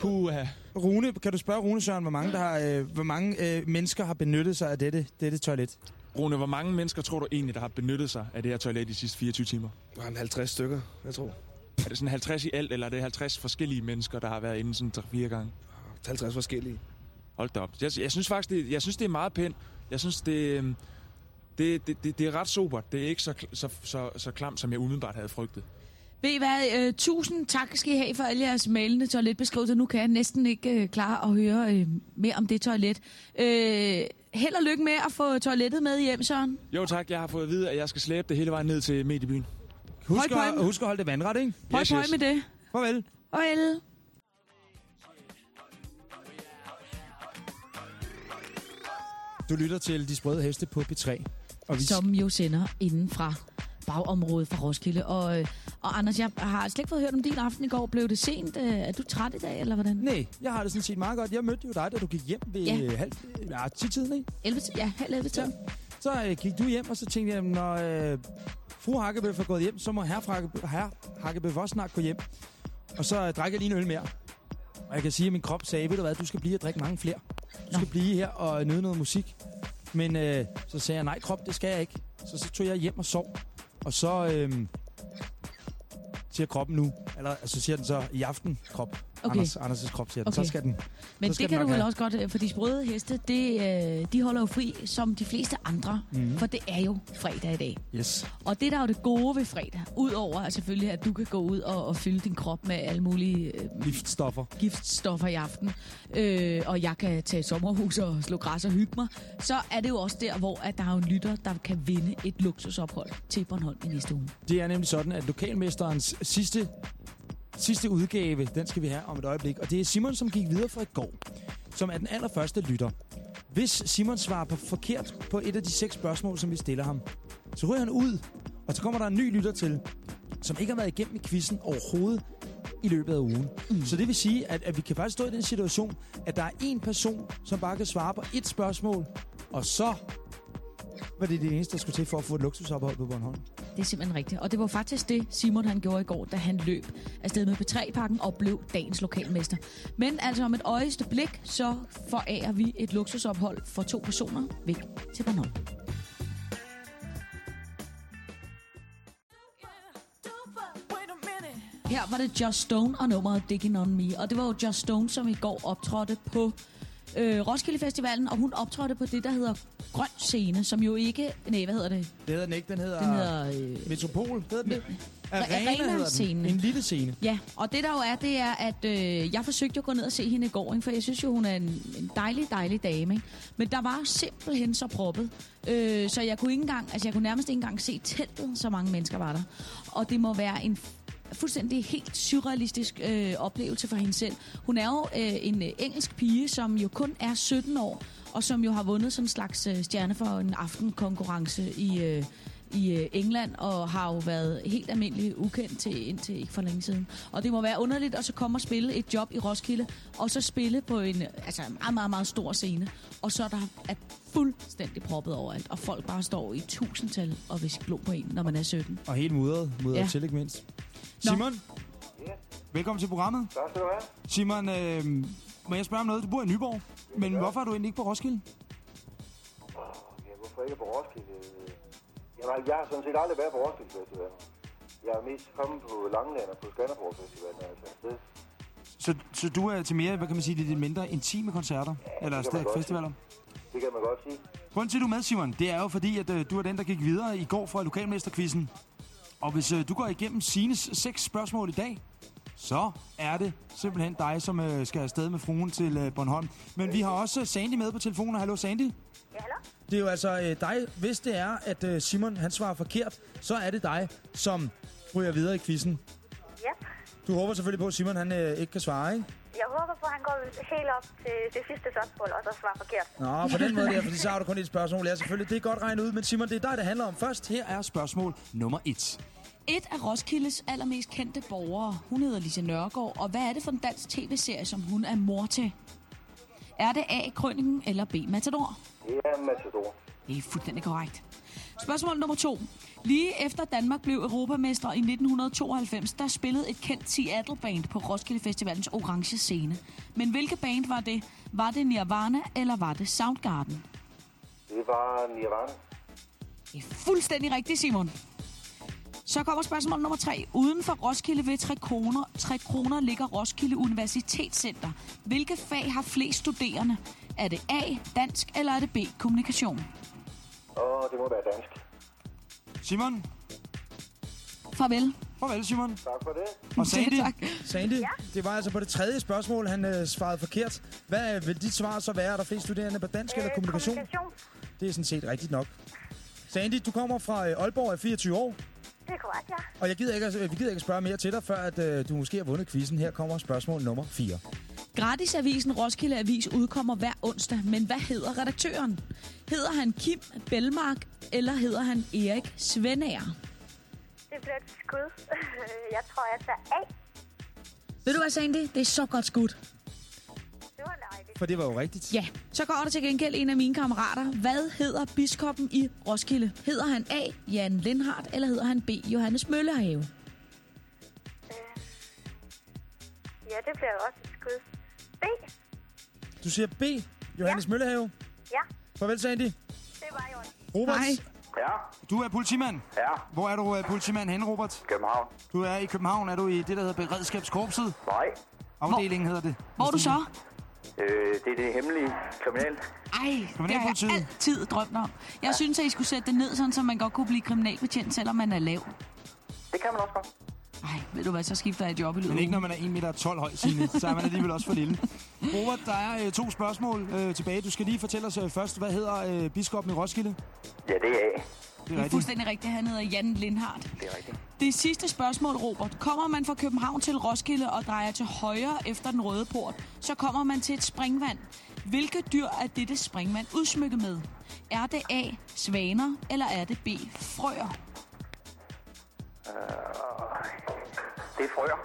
Puha. Rune, kan du spørge Rune Søren, hvor mange, der har, øh, hvor mange øh, mennesker har benyttet sig af dette, dette toilet? Rune, hvor mange mennesker tror du egentlig, der har benyttet sig af det her toilet de sidste 24 timer? Der er en 50 stykker, jeg tror. Er det sådan 50 i alt, eller er det 50 forskellige mennesker, der har været inde sådan 3-4 gange? 50 forskellige. Hold da op. Jeg, jeg synes faktisk, det, jeg synes, det er meget pænt. Jeg synes, det, øhm, det, det, det, det er ret sobert. Det er ikke så, så, så, så klamt, som jeg umiddelbart havde frygtet. Ved I hvad? Øh, tusind tak skal I have for alle jeres malende toiletbeskrivelser. Nu kan jeg næsten ikke øh, klare at høre øh, mere om det toilet. Øh, held og lykke med at få toilettet med hjem, Søren. Jo tak, jeg har fået at vide, at jeg skal slæbe det hele vejen ned til mediebyen. Husk, Høj, at, husk at holde det vandret, ikke? Høj, Yes, høj yes. med det. Farvel. Farvel. Du lytter til De Sprøde Heste på P3. Og vi Som jo sender inden fra bagområdet fra Roskilde. Og, øh, og Anders, jeg har slet ikke fået hørt om din aften i går. Blev det sent? Øh, Er du træt i dag, eller hvordan? Nej, jeg har det sådan set meget godt. Jeg mødte jo dig, da du gik hjem ved Ja. ja. halv, ja, 10-tiden, ikke? 11, ja, halv 11 tid. Så øh, gik du hjem, og så tænkte jeg, når øh, fru Hakkebøf er gået hjem, så må herre, Hakkebøf, herre Hakkebøf også snart gå hjem. Og så øh, drak jeg lige en øl mere. Og jeg kan sige, at min krop sagde, ved du hvad, du skal blive og drikke mange flere. Du skal blive her og nyde noget musik. Men øh, så sagde jeg, nej krop, det skal jeg ikke. Så, så tog jeg hjem og sov. Og så øh, siger kroppen nu, eller altså siger den så i aften krop. Okay. Anders, Anders' krop siger den. Okay. Så skal den. Men så skal det kan du vel også godt, øh, for de sprøde heste, det, øh, de holder jo fri som de fleste andre, Mhm. for det er jo fredag i dag. Yes. Og det der er jo det gode ved fredag, udover at selvfølgelig, at du kan gå ud og, og fylde din krop med alle mulige øh, Giftstoffer. giftstoffer i aften, øh, og jeg kan tage sommerhus og slå græs og hygge mig, så er det jo også der, hvor at der er en lytter, der kan vinde et luksusophold til Bornholm i næste uge. Det er nemlig sådan, at lokalmesterens sidste, sidste udgave, den skal vi have om et øjeblik. Og det er Simon, som gik videre fra i går, som er den allerførste lytter. Hvis Simon svarer på forkert på et af de seks spørgsmål, som vi stiller ham, så ryger han ud, og så kommer der en ny lytter til, som ikke har været igennem i quizzen overhovedet i løbet af ugen. Mm. Så det vil sige, at, at vi kan faktisk stå i den situation, at der er en person, som bare kan svare på et spørgsmål, og så var det det eneste, der skulle til for at få et luksusophold på Bornholm. Det er simpelthen rigtigt. Og det var faktisk det, Simon han gjorde i går, da han løb afsted med P3-pakken og blev dagens lokalmester. Men altså om et øjeste blik, så forærer vi et luksusophold for to personer væk til Bornholm. Her var det Just Stone og nummeret Digging On Me. Og det var jo Just Stone, som i går optrådte på øh, Roskilde Festivalen, og hun optrådte på det, der hedder Grøn Scene, som jo ikke... Nej, hvad hedder det? Det hedder den ikke, den hedder... Den hedder... Øh, Metropol, hedder den? Arena hedder den. scenen. En lille scene. Ja, og det der jo er, det er, at øh, jeg forsøgte at gå ned og se hende i går, ikke? for jeg synes jo, hun er en, en dejlig, dejlig dame. Ikke? Men der var simpelthen så proppet, øh, så jeg kunne ikke engang, altså jeg kunne nærmest ikke engang se teltet, så mange mennesker var der. Og det må være en fuldstændig helt surrealistisk øh, oplevelse for hende selv. Hun er jo øh, en øh, engelsk pige, som jo kun er 17 år, og som jo har vundet sådan en slags øh, stjerne for en aftenkonkurrence i, øh, i øh, England, og har jo været helt almindelig ukendt til indtil ikke for længe siden. Og det må være underligt at så komme og spille et job i Roskilde, og så spille på en altså en meget, meget, meget stor scene, og så er der er fuldstændig proppet overalt, og folk bare står i tusindtal og vil glo på en, når man er 17. Og helt mudret, mudret ja. til ikke mindst. Nå. Simon, Ja, velkommen til programmet. tak skal du have. Simon, øh, må jeg spørge om noget? Du bor i Nyborg, men hvorfor er du egentlig ikke på Roskilde? Ja, hvorfor ikke på Roskilde? Jamen, jeg har sådan set aldrig været på Roskilde Festival. Jeg er mest kommet på Langeland og på Skanderborg Festival, altså afsted. Så, så du er til mere, hvad kan man sige, lidt mindre intime koncerter? Ja, eller godt festivaler? Det kan man godt sige. Grunden til, at du er med, Simon, det er jo fordi, at øh, du er den, der gik videre i går fra lokalmesterquizzen. Og hvis øh, du går igennem Sines seks spørgsmål i dag, så er det simpelthen dig, som øh, skal afsted med fruen til øh, Bornholm. Men vi har også Sandy med på telefonen. Hallo Sandy. Ja, hallo? Det er jo altså øh, dig, hvis det er, at øh, Simon han svarer forkert, så er det dig, som ryger videre i quizzen. Ja. Du håber selvfølgelig på, at Simon han øh, ikke kan svare, ikke? Jeg håber på, at han går helt op til det sidste spørgsmål, og så svarer forkert. Nå, på den måde der, fordi så har du kun et spørgsmål. Ja, selvfølgelig, det er godt regnet ud, men Simon, det er dig, det handler om først. Her er spørgsmål nummer et. Et af Roskildes allermest kendte borgere, hun hedder Lise Nørgaard, og hvad er det for en dansk tv-serie, som hun er mor til? Er det A. Krønningen eller B. Matador? Det er Matador. Det er fuldstændig korrekt. Spørgsmål nummer to. Lige efter Danmark blev europamester i 1992, der spillede et kendt Seattle-band på Roskilde Festivalens orange scene. Men hvilke band var det? Var det Nirvana, eller var det Soundgarden? Det var Nirvana. Det er fuldstændig rigtigt, Simon. Så kommer spørgsmål nummer tre. Uden for Roskilde ved 3 kroner, 3 kroner ligger Roskilde Universitetscenter. Hvilke fag har flest studerende? Er det A, dansk, eller er det B, kommunikation? Og det må være dansk. Simon? Farvel. Farvel, Simon. Tak for det. Og Sandy, Ja, tak. Sandy ja. det var altså på det tredje spørgsmål, han øh, svarede forkert. Hvad øh, vil dit svar så være? Er der flest studerende på dansk øh, eller kommunikation? kommunikation. Det er sådan set rigtigt nok. Sandy, du kommer fra øh, Aalborg, er 24 år. Det er korrekt, ja. Og jeg gider ikke, at- vi gider ikke spørge mere til dig, før at, øh, du måske har vundet quizzen. Her kommer spørgsmål nummer 4. Gratisavisen Roskilde Avis udkommer hver onsdag, men hvad hedder redaktøren? Hedder han Kim Belmark, eller hedder han Erik Svenager? Det bliver et skud. *laughs* jeg tror, jeg tager A. Ved du hvad, Sandy? Det er så godt skudt. Det var dejligt. For det var jo rigtigt. Ja, så går der til gengæld en af mine kammerater. Hvad hedder biskoppen i Roskilde? Hedder han A. Jan Lindhardt, eller hedder han B. Johannes Møllehave? Ja, det bliver også et skud. B. Du siger B. Johannes ja. Møllehave. Ja, Farvel, Sandy. det var jo Robert, Hej. Ja, du er politimand. ja. Hvor er du uh, politimand henne, Robert? København. Du er i København. Er du i det, der hedder Beredskabskorpset? Nej. Afdelingen hedder det. Hvor er du så? Øh, det er det hemmelige kriminal. Ej, det har jeg altid drømt om. Jeg synes, at I skulle sætte det ned, sådan, så man godt kunne blive kriminalbetjent, selvom man er lav. Det kan man også godt. Ej, ved du hvad, så skifter jeg job i løbet Men ikke når man er 1 meter 12 høj, Signe. Så er man alligevel også for lille. Robert, der er øh, to spørgsmål øh, tilbage. Du skal lige fortælle os øh, først, hvad hedder øh, biskoppen i Roskilde? Ja, det er A. Det Det er er rigtigt. fuldstændig rigtigt. Han hedder Jan Lindhardt. Det er rigtigt. Det sidste spørgsmål, Robert. Kommer man fra København til Roskilde og drejer til højre efter den røde port, så kommer man til et springvand. Hvilke dyr er dette springvand udsmykket med? Er det A. Svaner, eller er det B. Frøer? Øh, det er frøer.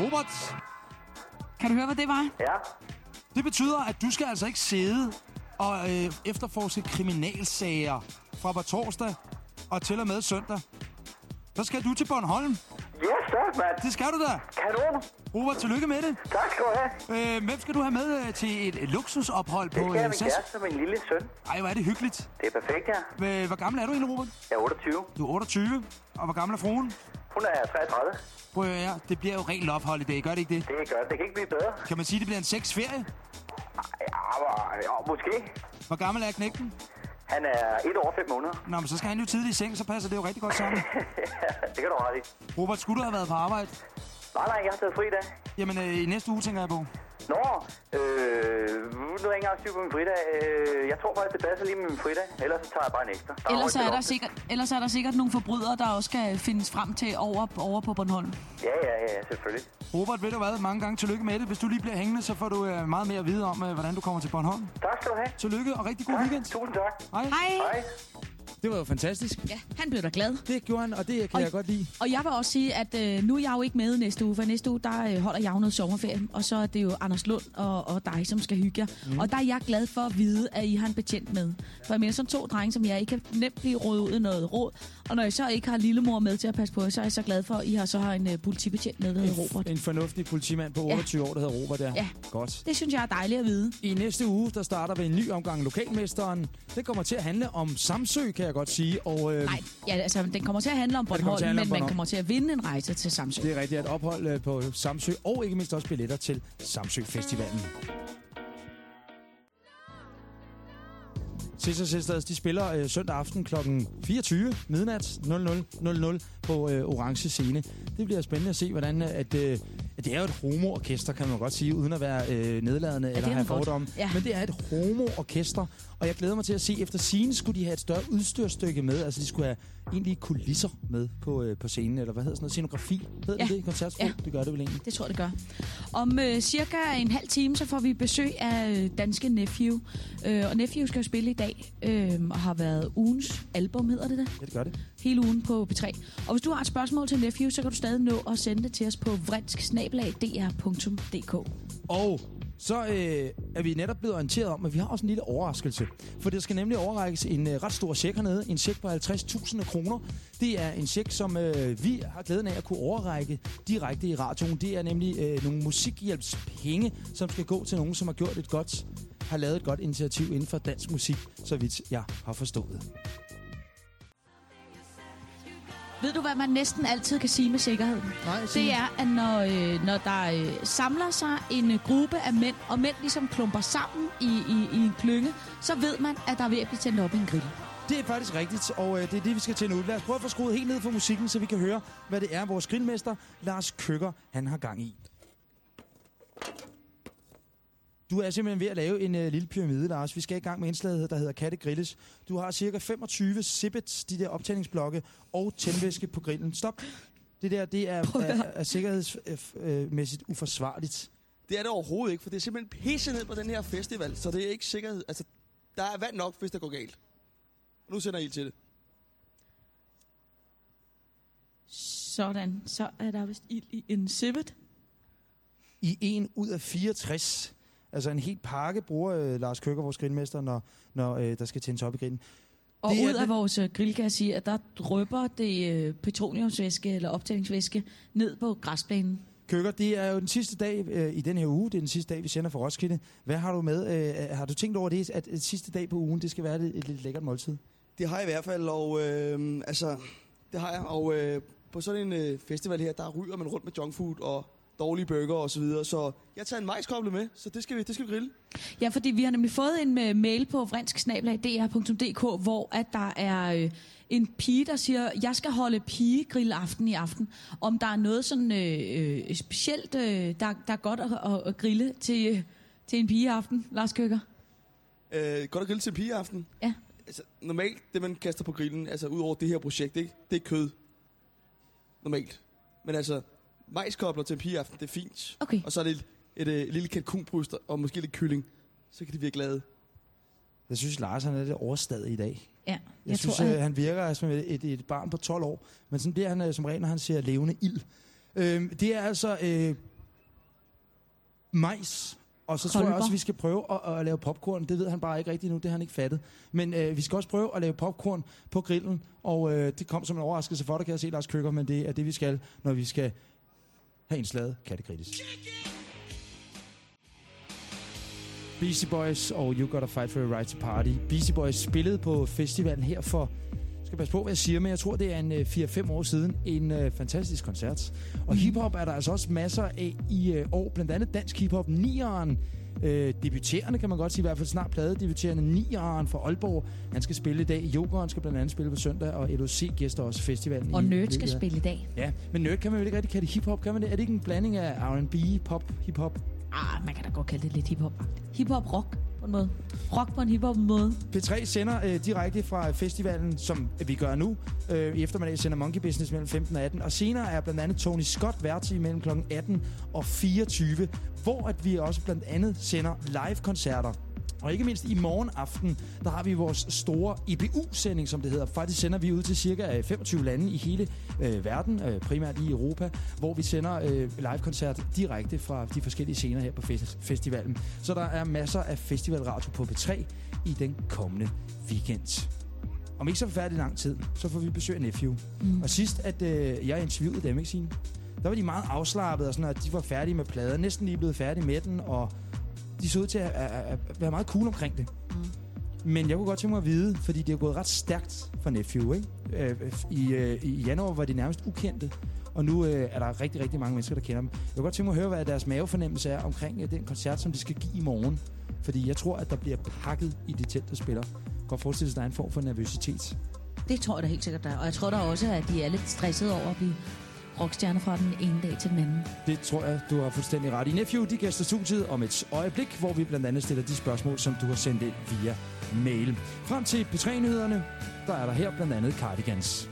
Robert, Kan du høre, hvad det var? Ja. det betyder, at du skal altså ikke sidde og øh, efterforske kriminalsager fra på torsdag og til og med søndag. Så skal du til Bornholm. Yes, tak, mand. Det skal du da. Kanon. Robert, tillykke med det. Tak skal du have. Øh, hvem skal du have med øh, til et, luksusophold Det på skal jeg øh, min SAS? kæreste og min lille søn. Ej, hvor er det hyggeligt. Det er perfekt, ja. Øh, Hvor gammel er du egentlig, Robert? Jeg er 28. Du er 28. Og hvor gammel er fruen? Hun er 33. Prøv at høre, det bliver jo rent ophold i dag, gør det ikke det? Det gør det. kan ikke blive bedre. Kan man sige, det bliver en sexferie? Ja, ja, måske. Hvor gammel er knægten? Han er et år fem måneder. Nå, men så skal han jo tidligt i seng, så passer det jo rigtig godt sammen. *laughs* det kan du ret i. Robert, skulle du have været på arbejde? Nej, nej, jeg har taget fri i dag. Jamen, øh, i næste uge tænker jeg på. Nå, øh, nu er jeg ikke engang styr på min fridag. Øh, jeg tror faktisk, det passer lige med min fridag. Ellers så tager jeg bare en ekstra. Der Ellers højt er, der sikkert, ellers er der sikkert nogle forbrydere, der også skal findes frem til over, over på Bornholm. Ja, ja, ja, selvfølgelig. Robert, ved du hvad? Mange gange tillykke med det. Hvis du lige bliver hængende, så får du øh, meget mere at vide om, øh, hvordan du kommer til Bornholm. Tak skal du have. Tillykke og rigtig god weekend. Tusind tak. Hej. Hej. Hej. Det var jo fantastisk. Ja, han blev da glad. Det gjorde han, og det kan Og- jeg godt lide. Og jeg vil også sige, at øh, nu er jeg jo ikke med næste uge, for næste uge, der øh, holder jeg jo noget sommerferie, og så er det jo Anders Lund og, og dig, som skal hygge jer. Mm. Og der er jeg glad for at vide, at I har en betjent med. For jeg mener, sådan to drenge som jeg, I kan nemt blive rådet ud i noget råd. Og når jeg så ikke har lillemor med til at passe på så er jeg så glad for, at I har så har en øh, politibetjent med, der hedder Robert. En fornuftig politimand på 28 år, der hedder Robert der. Ja. Godt. Det synes jeg er dejligt at vide. I næste uge, der starter vi en ny omgang lokalmesteren. Det kommer til at handle om Samsø, kan jeg godt sige. Og, øh, Nej, ja, altså, den kommer til at handle om Ja, Bornholm, at handle om men man Bornholm. kommer til at vinde en rejse til Samsø. Det er rigtigt at ophold øh, på Samsø, og ikke mindst også billetter til Samsø Festivalen. Sisters Sisters, de spiller øh, søndag aften kl. 24 midnat 00.00 på øh, Orange Scene. Det bliver spændende at se, hvordan øh, at, øh, at det er jo et homo-orkester, kan man godt sige, uden at være øh, nedladende det eller er have man fordomme. Ja. Men det er et homo-orkester, og jeg glæder mig til at se, efter scenen skulle de have et større udstyrstykke med. Altså, de skulle have egentlige kulisser med på, øh, på scenen, eller hvad hedder sådan noget? Scenografi? Hedder Ja. det det i koncertsprog? Ja. Det gør det vel egentlig. Det tror jeg, det gør. Om øh, cirka en halv time, så får vi besøg af øh, danske Nephew. Øh, og Nephew skal jo spille i dag, øh, og har været ugens album, hedder det det? Ja, det gør det. Hele ugen på B3. Og hvis du har et spørgsmål til Nephew, så kan du stadig nå at sende det til os på vrinsk Og så øh, er vi netop blevet orienteret om, at vi har også en lille overraskelse. For der skal nemlig overrækkes en øh, ret stor check hernede. En check på 50.000 kroner. Det er en check, som øh, vi har glæden af at kunne overrække direkte i radioen. Det er nemlig øh, nogle musikhjælpspenge, som skal gå til nogen, som har gjort et godt har lavet et godt initiativ inden for dansk musik, så vidt jeg har forstået. Ved du, hvad man næsten altid kan sige med sikkerhed? Nej, det er, at når, øh, når der øh, samler sig en øh, gruppe af mænd, og mænd ligesom klumper sammen i, i, i en klynge, så ved man, at der er ved at blive tændt op i en grill. Det er faktisk rigtigt, og øh, det er det, vi skal til nu. Lad os prøve at få skruet helt ned for musikken, så vi kan høre, hvad det er, vores grillmester Lars Køkker, han har gang i. Du er simpelthen ved at lave en øh, lille pyramide, Lars. Vi skal i gang med indslaget, der hedder Katte Grilles. Du har cirka 25 sippets, de der optændingsblokke, og tændvæske på grillen. Stop. Det der, det er, er, høre. er sikkerhedsmæssigt uforsvarligt. Det er det overhovedet ikke, for det er simpelthen pisse ned på den her festival, så det er ikke sikkerhed. Altså, der er vand nok, hvis det går galt. Nu sender jeg ild til det. Sådan, så er der vist ild i en sippet. I en ud af 64. Altså en helt pakke bruger øh, Lars Køkker, vores grillmester, når, når øh, der skal tændes op i grillen. Og Det ud af det- vores øh, grill kan jeg sige, at der drøber det øh, petroleumsvæske eller optændingsvæske ned på græsplænen. Køkker, det er jo den sidste dag øh, i den her uge. Det er den sidste dag, vi sender for Roskilde. Hvad har du med? Øh, har du tænkt over det, at et sidste dag på ugen, det skal være et, et lidt lækkert måltid? Det har jeg i hvert fald, og øh, altså, det har jeg. Og øh, på sådan en øh, festival her, der ryger man rundt med junkfood og dårlige burger og så videre. Så jeg tager en majskoble med, så det skal vi, det skal vi grille. Ja, fordi vi har nemlig fået en øh, mail på vrinsk hvor at der er øh, en pige, der siger, jeg skal holde pigegrill aften i aften. Om der er noget sådan øh, øh, specielt, øh, der, der er godt at, at, at grille til, øh, til en pigeaften, Lars Køkker. Øh, godt at grille til en pigeaften. Ja. Altså, normalt, det man kaster på grillen, altså ud over det her projekt, ikke? det er kød. Normalt. Men altså, majskobler til en pigeaften, det er fint. Okay. Og så er det et, et, et, et lille kalkunbryst og måske lidt kylling. Så kan de blive glade. Jeg synes, Lars han er lidt overstadig i dag. Ja, Jeg, jeg synes, tror, tror, at- han virker som et, et, et barn på 12 år. Men sådan bliver han øh, som regel, når han ser levende ild. Øhm, det er altså øh, majs. Og så tror jeg Kolber. også, at vi skal prøve at, at lave popcorn. Det ved han bare ikke rigtigt nu, det har han ikke fattet. Men øh, vi skal også prøve at lave popcorn på grillen. Og øh, det kom som en overraskelse for dig, kan jeg se, Lars Køkker. Men det er det, vi skal, når vi skal have slade kattegrillis. Beastie Boys og You Gotta Fight for Your Right to Party. Beastie Boys spillede på festivalen her for, skal passe på, hvad jeg siger, men jeg tror, det er en øh, 4-5 år siden. En øh, fantastisk koncert. Og hiphop er der altså også masser af i øh, år. Blandt andet dansk hiphop, Nieren. Øh, debuterende kan man godt sige, i hvert fald snart plade debuterende Nieren fra Aalborg. Han skal spille i dag. Jokeren skal blandt andet spille på søndag, og LOC gæster også festivalen. Og Nerd skal spille i dag. Ja, men nerd kan man vel ikke rigtig kalde det hiphop, kan man det? Er det ikke en blanding af R&B, pop, hiphop? Ah, man kan da godt kalde det lidt hiphop. Hiphop rock på en måde. Rock på en hiphop måde. P3 sender øh, direkte fra festivalen, som vi gør nu. Øh, I eftermiddag sender Monkey Business mellem 15 og 18. Og senere er blandt andet Tony Scott vært i mellem kl. 18 og 24, hvor at vi også blandt andet sender live-koncerter. Og ikke mindst i morgen aften, der har vi vores store EBU-sending, som det hedder. Faktisk sender vi ud til cirka øh, 25 lande i hele øh, verden, øh, primært i Europa, hvor vi sender øh, live-koncert direkte fra de forskellige scener her på fes- festivalen. Så der er masser af festivalradio på P3 i den kommende weekend. Om ikke så forfærdelig lang tid, så får vi besøg af Nephew. Mm. Og sidst, at øh, jeg interviewede dem, ikke Signe? Der var de meget afslappede, og sådan, at de var færdige med pladen. Næsten lige blevet færdige med den, og de så ud til at, at, at, at være meget cool omkring det. Mm. Men jeg kunne godt tænke mig at vide, fordi det er gået ret stærkt for Nephew, ikke? Øh, øh, I, øh, I januar var de nærmest ukendte, og nu øh, er der rigtig, rigtig mange mennesker, der kender dem. Jeg kunne godt tænke mig at høre, hvad deres mavefornemmelse er omkring øh, den koncert, som de skal give i morgen. Fordi jeg tror, at der bliver pakket i det telt, der spiller. godt forestille sig, at der er en form for nervøsitet. Det tror jeg da helt sikkert, der er. Og jeg tror da også, at de er lidt stressede over at blive rockstjerner fra den ene dag til den anden. Det tror jeg, du har fuldstændig ret i. Nephew, de gæster studiet om et øjeblik, hvor vi blandt andet stiller de spørgsmål, som du har sendt ind via mail. Frem til p der er der her blandt andet Cardigans.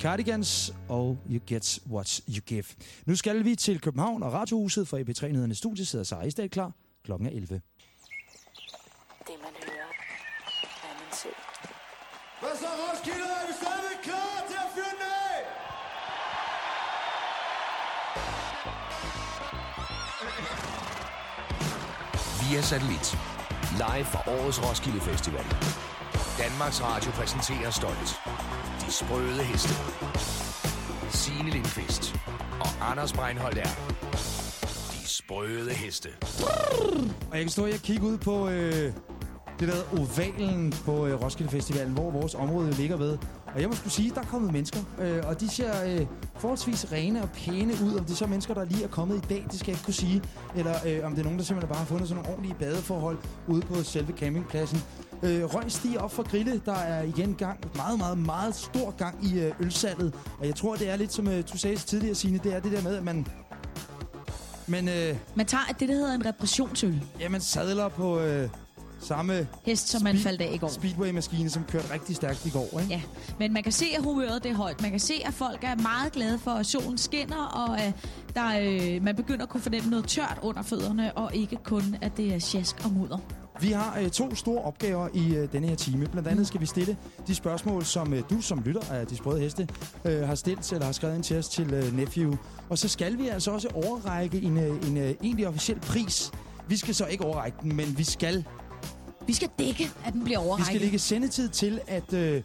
Cardigans og You Get What You Give. Nu skal vi til København og Radiohuset, for i P3-nyhederne studie sidder Sara Isdal klar klokken er 11. Det man hører, er man selv. Hvad så, Roskilde? Er vi stadigvæk klar til at fyre den af? Via satellit. Live fra årets Roskilde Festival. Danmarks Radio præsenterer stolt. De sprøde heste. Signe Lindqvist og Anders Breinholt er. De sprøde heste. Og jeg kan stå her og kigge ud på øh, det der ovalen på øh, Roskilde Festivalen, hvor vores område ligger ved. Og jeg må skulle sige, der er kommet mennesker, øh, og de ser øh, forholdsvis rene og pæne ud. Om det er så mennesker, der lige er kommet i dag, det skal jeg ikke kunne sige. Eller øh, om det er nogen, der simpelthen bare har fundet sådan nogle ordentlige badeforhold ude på selve campingpladsen. Øh, røg stiger op for grille. Der er igen gang, meget, meget, meget stor gang i øh, ølsalget. Og jeg tror, det er lidt som øh, du sagde tidligere, Signe, det er det der med, at man... Men, øh, Man tager det, der hedder en repressionsøl. ja, man sadler på øh, samme Hest, som man faldt af i går. speedway-maskine, som kørte rigtig stærkt i går. Ikke? Ja, men man kan se, at humøret det er højt. Man kan se, at folk er meget glade for, at solen skinner, og at der, øh, man begynder at kunne fornemme noget tørt under fødderne, og ikke kun, at det er sjask og mudder. Vi har øh, to store opgaver i øh, denne her time. Blandt andet skal vi stille de spørgsmål, som øh, du som lytter af De Sprøde Heste øh, har stillet eller har skrevet ind til os til øh, Nephew. Og så skal vi altså også overrække en, øh, en øh, egentlig officiel pris. Vi skal så ikke overrække den, men vi skal, Vi skal dække, at den bliver vi overrækket. skal lægge sendetid til, at øh,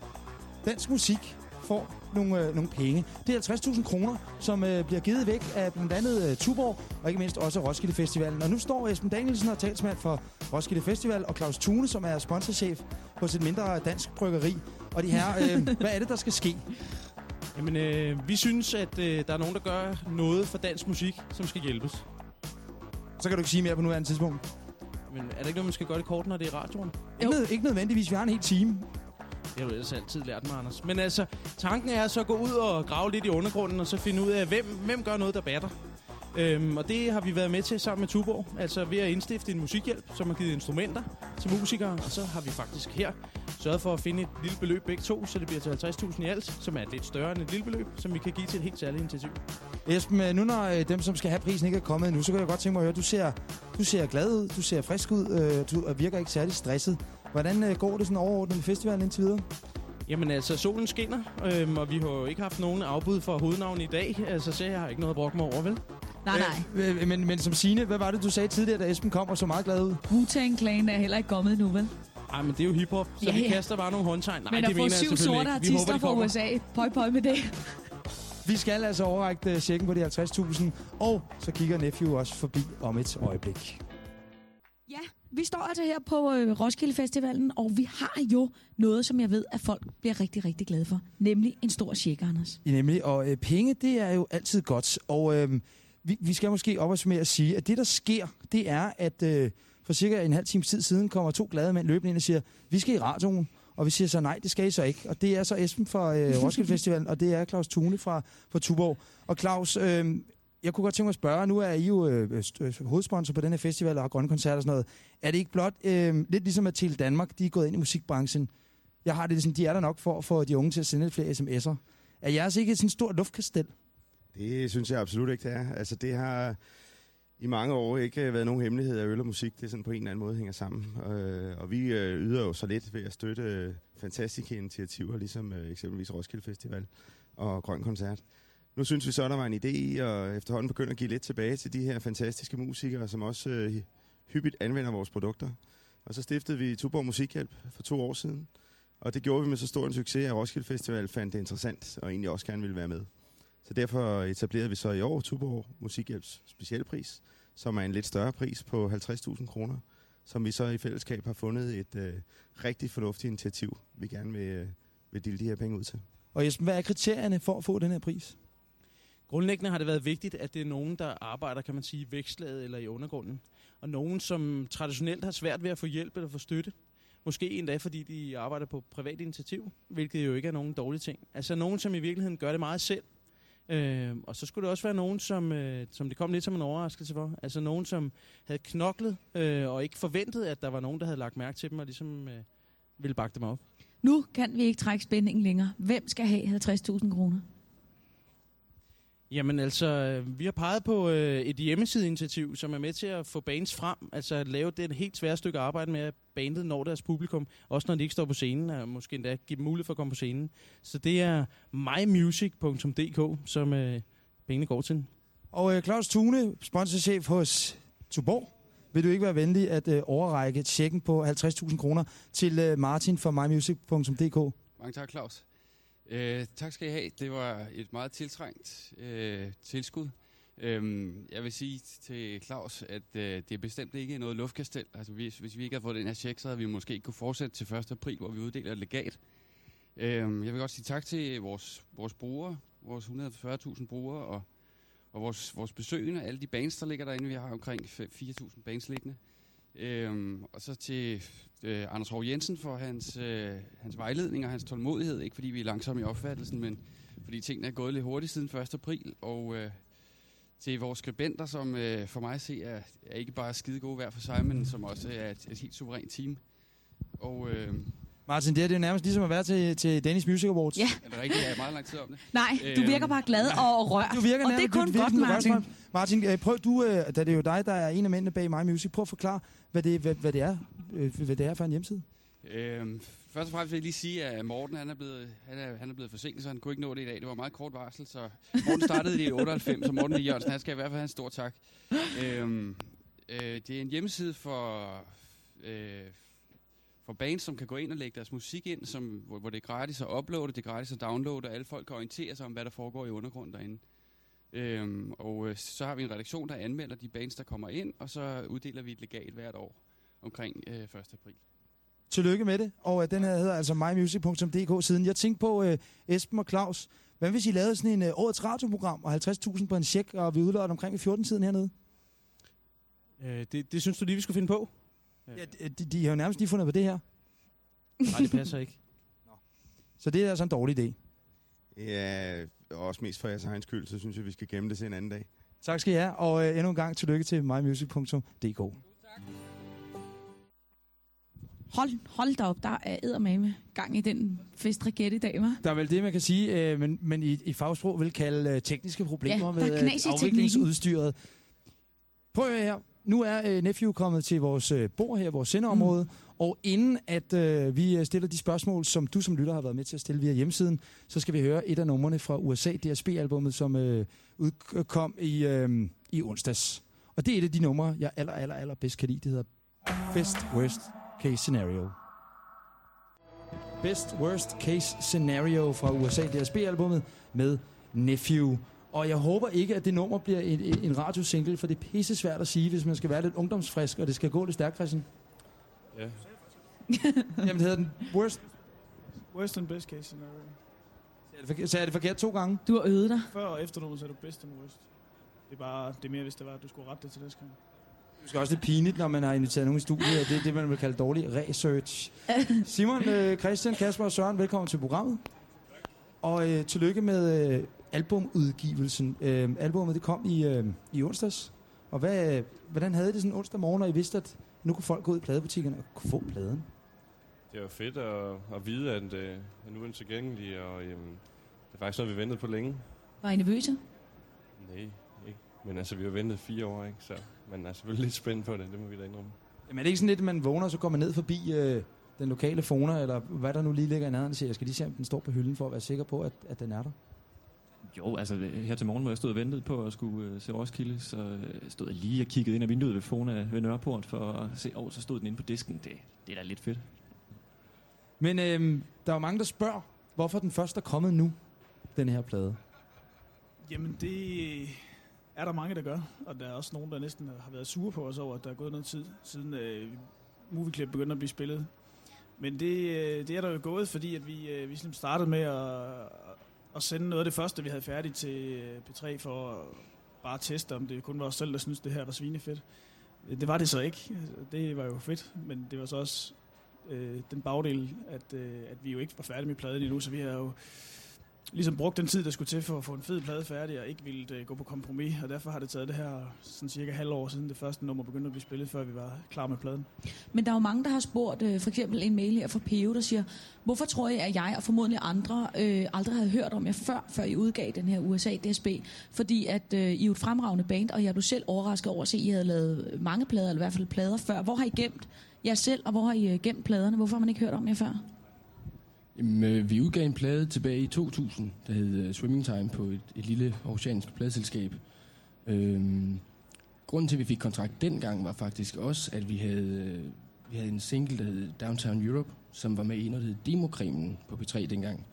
dansk musik får nogle, øh, nogle penge. Det er 50.000 kroner, som øh, bliver givet væk af blandt andet øh, Tuborg, og ikke mindst også Roskilde Festivalen. Og nu står Esben Danielsen og talsmand for Roskilde Festival, og Claus Thune, som er sponsorchef hos et mindre dansk bryggeri. Og de her, øh, *laughs* hvad er det, der skal ske? Jamen, øh, vi synes, at øh, der er nogen, der gør noget for dansk musik, som skal hjælpes. Så kan du ikke sige mere på nuværende tidspunkt. Men er der ikke noget, man skal gøre det kort, når det er i radioen? Ikke, nød, ikke nødvendigvis, vi har en hel time. Det har du ellers altid lært mig, Anders. Men altså, tanken er så at gå ud og grave lidt i undergrunden, og så finde ud af, hvem, hvem gør noget, der batter. Øhm, og det har vi været med til sammen med Tuborg, altså ved at indstifte en musikhjælp, som har givet instrumenter til musikere, og så har vi faktisk her sørget for at finde et lille beløb begge to, så det bliver til 50.000 i alt, som er lidt større end et lille beløb, som vi kan give til et helt særligt initiativ. Esben, øh, nu når øh, dem, som skal have prisen, ikke er kommet endnu, så kan jeg godt tænke mig at høre, du ser, du ser glad ud, du ser frisk ud, øh, du øh, virker ikke særlig stresset. Hvordan øh, går det sådan overordnet med festivalen indtil videre? Jamen altså, solen skinner, øhm, og vi har jo ikke haft nogen afbud for hovednavn i dag, altså så jeg har ikke noget at brokke mig over, vel? Nej, nej. Øh, øh, men, men som Signe, hvad var det, du sagde tidligere, da Esben kom og så meget glad ud? Wu-Tang Clan er heller ikke kommet nu, vel? Ej, men det er jo hiphop, så Ja, vi ja. kaster bare nogle håndtegn. Nej, Men det mener jeg syv selvfølgelig sorte ikke. Vi håber, artister de fra. USA, pøj pøj med det. Vi skal altså overrække øh, checken på de 50.000, og så kigger Nephew også forbi om et øjeblik. Ja, vi står altså her på øh, Roskilde Festivalen, og vi har jo noget, som jeg ved, at folk bliver rigtig, rigtig glade for. Nemlig en stor check, Anders. Ja, nemlig, og øh, penge, det er jo altid godt. Og øh, vi, vi skal måske op med at sige, at det, der sker, det er, at øh, for cirka en halv times tid siden kommer to glade mænd løbende ind og siger, vi skal i radioen. Og vi siger så, nej, det skal I så ikke. Og det er så Esben fra øh, *laughs* Roskilde Festivalen, og det er Claus Thune fra, fra Tuborg. Og Claus, øh, jeg kunne godt tænke mig at spørge, nu er I jo øh, st- øh, hovedsponsor på den her festival og har grønne koncerter og sådan noget. Er det ikke blot øh, lidt ligesom at Tele Danmark, de er gået ind i musikbranchen? Jeg har det ligesom, de er der nok for at få de unge til at sende lidt flere sms'er. Er jeres ikke sådan et stort luftkastel? Det synes jeg absolut ikke, det er. Altså, det har i mange år ikke øh, været nogen hemmelighed, at øl og musik det sådan på en eller anden måde hænger sammen. Øh, og vi øh, yder jo så lidt ved at støtte øh, fantastiske initiativer, ligesom øh, eksempelvis Roskilde Festival og Grøn Koncert. Nu synes vi så, der var en idé i at efterhånden begynde at give lidt tilbage til de her fantastiske musikere, som også øh, hyppigt anvender vores produkter. Og så stiftede vi Tuborg Musikhjælp for to år siden. Og det gjorde vi med så stor en succes, at Roskilde Festival fandt det interessant, og egentlig også gerne ville være med. Så derfor etablerede vi så i år Tuborg Musikhjælps specialpris, som er en lidt større pris på 50.000 kroner, som vi så i fællesskab har fundet et øh, rigtig fornuftigt initiativ, vi gerne vil, øh, vil dele de her penge ud til. Og Jesper, hvad er kriterierne for at få den her pris? Grundlæggende har det været vigtigt, at det er nogen, der arbejder, kan man sige, vækslaget eller i undergrunden. Og nogen, som traditionelt har svært ved at få hjælp eller få støtte. Måske endda, fordi de arbejder på privat initiativ, hvilket jo ikke er nogen dårlig ting. Altså nogen, som i virkeligheden gør det meget selv. Øh, og så skulle det også være nogen, som, øh, som det kom lidt som en overraskelse for. Altså nogen, som havde knoklet øh, og ikke forventet, at der var nogen, der havde lagt mærke til dem og ligesom øh, ville bakke dem op. Nu kan vi ikke trække spændingen længere. Hvem skal have 50.000 kroner? Jamen altså, vi har peget på øh, et hjemmesideinitiativ, som er med til at få bands frem. Altså at lave det helt svære stykke arbejde med, at bandet når deres publikum. Også når de ikke står på scenen, og måske endda give dem mulighed for at komme på scenen. Så det er mymusic.dk, som øh, pengene går til. Og øh, Claus Thune, sponsorchef hos Tuborg, vil du ikke være venlig at øh, overrække tjekken på 50.000 kroner til øh, Martin fra mymusic.dk? Mange tak, Claus. Øh, tak skal I have. Det var et meget tiltrængt øh, tilskud. Øhm, jeg vil sige til Claus, at øh, det er bestemt ikke noget luftkastel. Altså, hvis, hvis vi ikke havde fået den her check, så havde vi måske ikke kunne fortsætte til 1. april, hvor vi uddeler et legat. Øhm, jeg vil godt sige tak til vores, vores brugere, vores 140.000 brugere, og, og vores, vores besøgende, alle de bands, der ligger derinde. Vi har omkring 4.000 bands liggende. Øhm, og så til øh, Anders Hov Jensen for hans, øh, hans vejledning og hans tålmodighed. Ikke fordi vi er langsomme i opfattelsen, men fordi tingene er gået lidt hurtigt siden 1. april. Og øh, til vores skribenter, som øh, for mig at se er, er ikke bare skide gode hver for sig, men som også er et, et helt suverænt team. Og, øh, Martin, det er det jo nærmest ligesom at være til, til Danish Music Awards. Ja. er det rigtigt? Jeg er meget lang tid om det. Nej, du virker bare glad og rørt. Du virker og det er nærmest- kun du virker godt, Martin. rørt. Martin, øh, prøv du, øh, da det er jo dig, der er en af mændene bag My Music, prøv at forklare, hvad det, hvad, hvad det er, øh, hvad det er for en hjemmeside. Øhm, først og fremmest vil jeg lige sige, at Morten han er, blevet, han er, han er blevet forsinket, så han kunne ikke nå det i dag. Det var meget kort varsel, så Morten startede i 98, så Morten Jørgensen, han skal i hvert fald have en stor tak. Øhm, øh, det er en hjemmeside for, øh, for bands, som kan gå ind og lægge deres musik ind, som, hvor, hvor det er gratis at uploade, det er gratis at downloade, og alle folk kan orientere sig om, hvad der foregår i undergrunden derinde. Øhm, og øh, så har vi en redaktion, der anmelder de bands, der kommer ind, og så uddeler vi et legat hvert år omkring øh, 1. april. Tillykke med det, og øh, den her hedder altså mymusic.dk siden. Jeg tænkte på øh, Esben og Claus, hvad hvis I lavede sådan en øh, årets radioprogram og 50.000 på en check, og vi udlodder omkring ved 14-tiden hernede? Øh, det, det synes du lige, vi skulle finde på? Ja, de, de har jo nærmest lige fundet på det her. Nej, det passer ikke. *laughs* Så det er altså en dårlig idé. Ja, også mest for jeres egen skyld, så synes jeg, vi skal gemme det til en anden dag. Tak skal I have, og øh, endnu en gang tillykke til mymusic.dk. Hold, hold da op, der er eddermame gang i den festraket i dag, hva'? Der er vel det, man kan sige, øh, men, men i, i fagsprog vil kalde øh, tekniske problemer Ja, med øh, afviklingsudstyret. Prøv at høre her. Nu er øh, Nephew kommet til vores øh, bord her, vores sendeområde, mm. og inden at øh, vi øh, stiller de spørgsmål, som du som lytter har været med til at stille via hjemmesiden, så skal vi høre et af numrene fra USA, DSB-albummet, som øh, udkom i, øh, i onsdags. Og det er et af de numre, jeg aller, aller, aller bedst kan lide. Det hedder Best Worst Case Scenario. Best Worst Case Scenario fra USA DSB-albummet med Nephew. Og jeg håber ikke, at det nummer bliver en, en radiosingle, for det er pisse svært at sige, hvis man skal være lidt ungdomsfrisk, og det skal gå lidt stærkt, Christian. Ja. *laughs* Jamen, det hedder den Worst... Worst and best case scenario. Så er det forkert, så er det forkert to gange? Du har øvet dig. Før og efter nummer, så er du best and worst. Det er bare, det er mere, hvis det var, at du skulle rette det til næste gang. Det skal også lidt pinligt, når man har inviteret nogen i studiet, og det er det, man vil kalde dårlig research. *laughs* Simon, øh, Christian, Kasper og Søren, velkommen til programmet. Og øh, tillykke med øh, albumudgivelsen. Øh, albummet det kom i, øh, i onsdags. Og hvad, hvordan havde det sådan onsdag morgen, når I vidste, at nu kunne folk gå ud i pladebutikkerne og kunne få pladen? Det var fedt at, at vide, at, øh, at nu er den tilgængelig, og øhm, det er faktisk noget, vi ventede på længe. Var I nervøse? Nej, ikke. Men altså, vi har ventet fire år, ikke? Så man er selvfølgelig lidt spændt på det, det må vi da indrømme. Jamen er det ikke sådan lidt, at man vågner, og så går man ned forbi øh, den lokale Fona, eller hvad der nu lige ligger i nærheden, og siger, jeg skal lige se, om den står på hylden, for at være sikker på, at, at den er der? Jo, altså her til morgen, hvor jeg stod og ventede på at skulle uh, se Roskilde, så uh, stod jeg lige og kiggede ind ad vinduet ved Fona ved Nørreport for at se, åh, oh, så stod den inde på disken. Det, det er da lidt fedt. Men øh, der er jo mange, der spørger, hvorfor den først er kommet nu, den her plade. Jamen, det er der mange, der gør. Og der er også nogen, der næsten har været sure på os over, at der er gået noget tid, siden øh, Movie begyndte at blive spillet. Men det, øh, det er der jo gået, fordi at vi, øh, vi ligesom startede med at, at sende noget af det første, vi havde færdigt til øh, P3 for at bare teste, om det kun var os selv, der synes det her var svinefedt. Øh, det var det så ikke. Altså, det var jo fedt, men det var så også øh, den bagdel, at, øh, at vi jo ikke var færdige med pladen endnu, så vi har jo ligesom brugt den tid, der skulle til for at få en fed plade færdig, og ikke ville øh, gå på kompromis, og derfor har det taget det her sådan cirka halv år siden det første nummer begyndte at blive spillet, før vi var klar med pladen. Men der er jo mange, der har spurgt, øh, for eksempel en mail her fra Peo, der siger, hvorfor tror jeg, at jeg og formodentlig andre øh, aldrig havde hørt om jer før, før I udgav den her USA DSB? Fordi at øh, I er et fremragende band, og jeg blev selv overrasket over at se, at I havde lavet mange plader, eller i hvert fald plader før. Hvor har I gemt jer selv, og hvor har I øh, gemt pladerne? Hvorfor har man ikke hørt om jer før? Jamen, øh, vi udgav en plade tilbage i 2000, der hed uh, Swimming Time på et, et lille oceansk pladeselskab. Øhm, grunden til, at vi fik kontrakt dengang, var faktisk også, at vi havde, øh, vi havde en single, der hed Downtown Europe, som var med i noget, der hed Demokrimen på P3 dengang.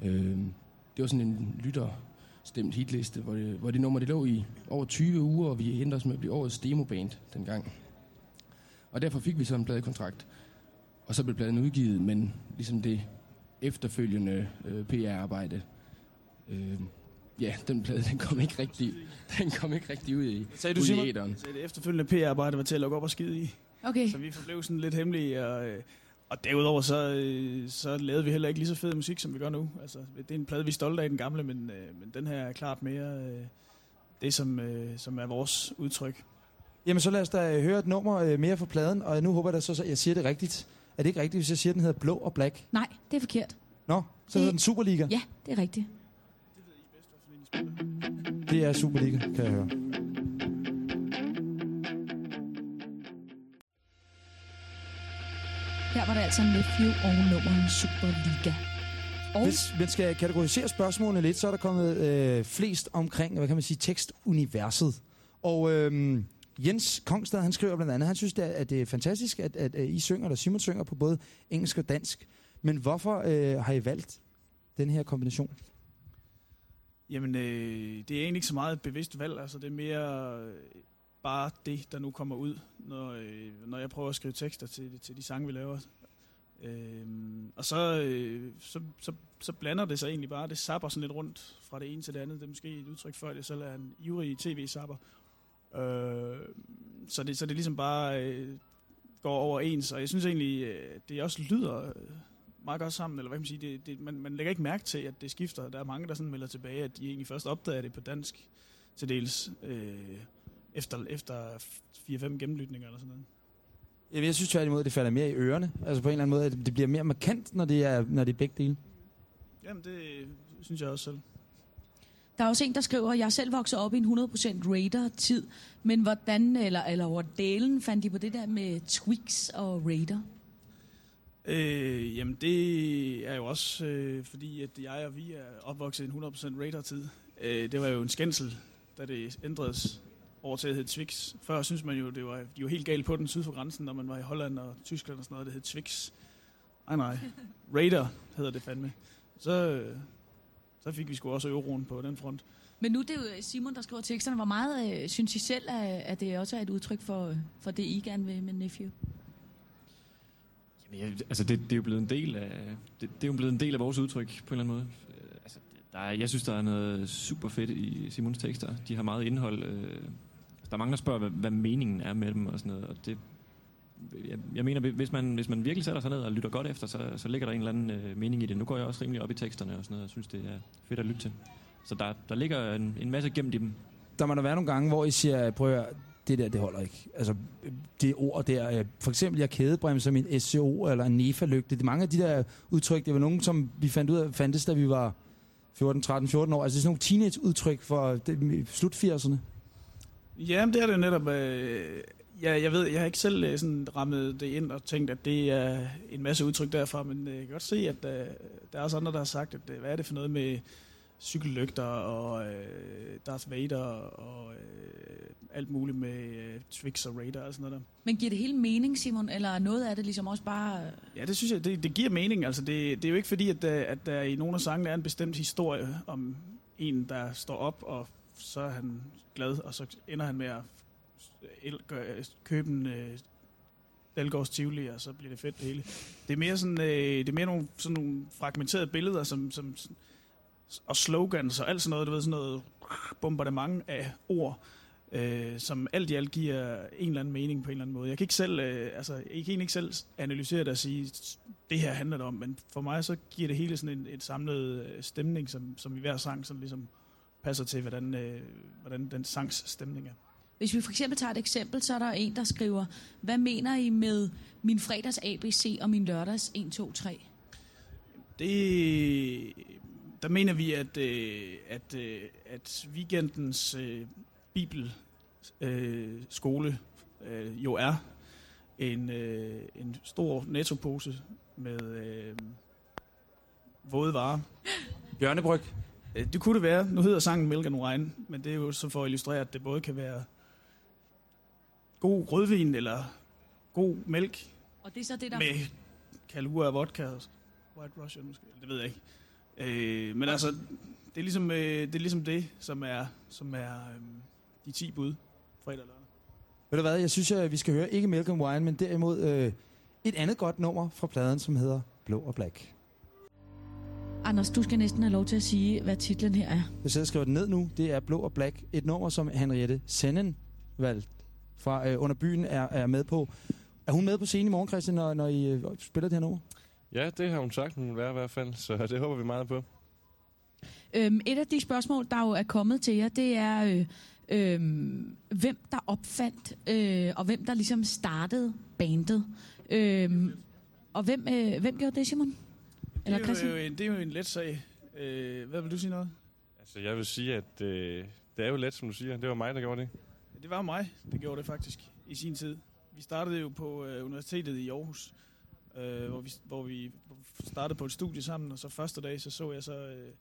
Øhm, det var sådan en lytterstemt hitliste, hvor det, hvor det nummer det lå i over 20 uger, og vi endte os med at blive årets demoband dengang. Og derfor fik vi så en pladekontrakt. Og så blev pladen udgivet, men ligesom det efterfølgende øh, PR-arbejde, øh, ja, den plade, den kom ikke rigtig, den kom ikke rigtig ud i, Sagde du, ud Simon? i æderen. Så det efterfølgende PR-arbejde var til at lukke op og skide i. Okay. Så vi forblev sådan lidt hemmelige, og, øh, og derudover så, øh, så lavede vi heller ikke lige så fed musik, som vi gør nu. Altså, det er en plade, vi er stolte af, den gamle, men, øh, men den her er klart mere det, som, som er vores udtryk. Jamen så lad os da høre et nummer mere fra pladen, og nu håber jeg da så, at jeg siger det rigtigt. Er det ikke rigtigt, hvis jeg siger, at den hedder Blå og Black? Nej, det er forkert. Nå, så hedder den Superliga. Ja, det er rigtigt. Det er Superliga, kan jeg høre. Her var det altså Nephew og nummeret Superliga. Og Hvis man skal kategorisere spørgsmålene lidt, så er der kommet øh, flest omkring, hvad kan man sige, tekstuniverset. Og øh, Jens Kongstad, han skriver blandt andet, han synes, det er, at det er fantastisk, at, at, at I synger, eller Simon synger på både engelsk og dansk. Men hvorfor øh, har I valgt den her kombination? Jamen, øh, det er egentlig ikke så meget et bevidst valg. Altså, det er mere øh, bare det, der nu kommer ud, når, øh, når jeg prøver at skrive tekster til, til de sange, vi laver. Øh, og så, øh, så, så, så blander det sig egentlig bare. Det sapper sådan lidt rundt fra det ene til det andet. Det er måske et udtryk for, at jeg selv er en ivrig tv-sapper. Øh, så, det, så det ligesom bare øh, går over ens. Og jeg synes egentlig, øh, det også lyder øh, meget godt sammen. Eller hvad kan man sige? Det, det, man, man lægger ikke mærke til, at det skifter. Der er mange, der sådan melder tilbage, at de egentlig først opdager det på dansk til dels. Øh, efter, efter 4-5 gennemlytninger eller sådan noget. Jamen, jeg synes tværtimod, at det falder mere i ørerne. Altså på en eller anden måde, at det bliver mere markant, når det er, når det er begge dele. Jamen, det synes jeg også selv. Der er også en, der skriver, at jeg selv vokset op i en 100% Raider-tid, men hvordan, eller, eller hvordan fandt de på det der med Twix og Raider? Øh, jamen, det er jo også øh, fordi, at jeg og vi er opvokset i en 100% Raider-tid. Øh, det var jo en skændsel, da det ændredes over til at hedde Twix. Før synes man jo, det var, de var helt galt på den syd for grænsen, når man var i Holland og Tyskland og sådan noget, det hed Twix. Nej, nej. Raider hedder det fandme. Så, øh, så fik vi sgu også euroen på den front. Men nu det er det jo Simon, der skriver teksterne. Hvor meget øh, synes I selv, at, at det også er et udtryk for, for det, I gerne vil med Nephew? Jamen, jeg, altså det, det er jo blevet en del af det, det er jo blevet en del af vores udtryk på en eller anden måde. Øh, Altså, der er, jeg synes, der er noget super fedt i Simons tekster. De har meget indhold. Øh, der er mange, der spørger, hvad, hvad meningen er med dem og sådan noget. Og det, jeg, jeg mener, hvis man, hvis man virkelig sætter sig ned og lytter godt efter, så, så ligger der en eller anden øh, mening i det. Nu går jeg også rimelig op i teksterne og sådan noget, og synes, det er fedt at lytte til. Så der, der ligger en, en masse gemt i dem. Der må der være nogle gange, hvor I siger, prøv at det der, det holder ikke. Altså, det ord der, øh, for eksempel, jeg kædebremser min SCO eller en NEFA-lygte. Det er mange af de der udtryk, det var nogen, som vi fandt ud af, fandtes, da vi var 14, 13, 14 år. Altså, det er sådan nogle teenage-udtryk for det, slut 80'erne. Jamen, det er det netop. Øh, ja, jeg ved, jeg har ikke selv øh, sådan rammet det ind og tænkt, at det er en masse udtryk derfra, men øh, jeg kan godt se, at øh, der er også andre, der har sagt, at hvad er det for noget med cykellygter og øh, Darth Vader og øh, alt muligt med øh, Twix og Raider og sådan noget der. Men giver det hele mening, Simon, eller er noget af det ligesom også bare... Ja, det synes jeg, det, det giver mening. Altså, det, det er jo ikke fordi, at, der- at der i nogle af sangene er en bestemt historie om en, der står op, og så er han glad, og så ender han med at købe en øh, Dalgårds Tivoli, og så bliver det fedt det hele. Det er mere, sådan, øh, det er mere nogle, sådan nogle fragmenterede billeder, som, som, og slogans og alt sådan noget, du ved, sådan noget bombardement af ord, øh, som alt i alt giver en eller anden mening på en eller anden måde. Jeg kan ikke selv, øh, altså, jeg kan egentlig ikke selv analysere det og sige, det her handler det om, men for mig så giver det hele sådan en et samlet øh, stemning, som, som i hver sang sådan ligesom passer til, hvordan, øh, hvordan den sangs stemning er. Hvis vi for eksempel tager et eksempel, så er der en, der skriver, hvad mener I med min fredags ABC og min lørdags 1, 2, 3? Det, der mener vi, at, øh, at, øh, at weekendens øh, bibelskole øh, skole, øh, jo er en, øh, en stor nettopose med øh, våde varer. Bjørnebryg. Øh, Det kunne det være. Nu hedder sangen Milk and Wine, men det er jo så for at illustrere, at det både kan være god rødvin eller god mælk Og det er så det, der... med kalua og vodka og White Russian måske. Det ved jeg ikke. Øh, men altså, det er, ligesom, øh, det er ligesom det, som er, som er øh, de 10 bud fredag og lørdag. Ved du hvad, jeg synes, at vi skal høre ikke Milk and Wine, men derimod øh, et andet godt nummer fra pladen, som hedder Blå og Black. Anders, du skal næsten have lov til at sige, hvad titlen her er. Hvis jeg skriver det ned nu, det er Blå og Black. Et nummer, som Henriette Sennen valgt fra øh, Under Byen er, er med på. Er hun med på scenen i morgen, Christian, når, når I øh, spiller det her nummer? Ja, det har hun sagt, hun vil være i hvert fald, så det håber vi meget på. Øhm, et af de spørgsmål, der jo er kommet til jer, det er, øh, øh, hvem der opfandt, øh, og hvem der ligesom startede bandet. Øh, og hvem, øh, hvem gjorde det, Simon? Eller Det er, jo, Christian? øh, en- det er jo en let sag. Øh, hvad vil du sige noget? Altså, jeg vil sige, at øh, det er jo let, som du siger. Det var mig, der gjorde det. Det var mig, der gjorde det faktisk i sin tid. Vi startede jo på øh, universitetet i Aarhus, øh, hvor, vi, hvor vi startede på et studie sammen, og så første dag, så så jeg så øh,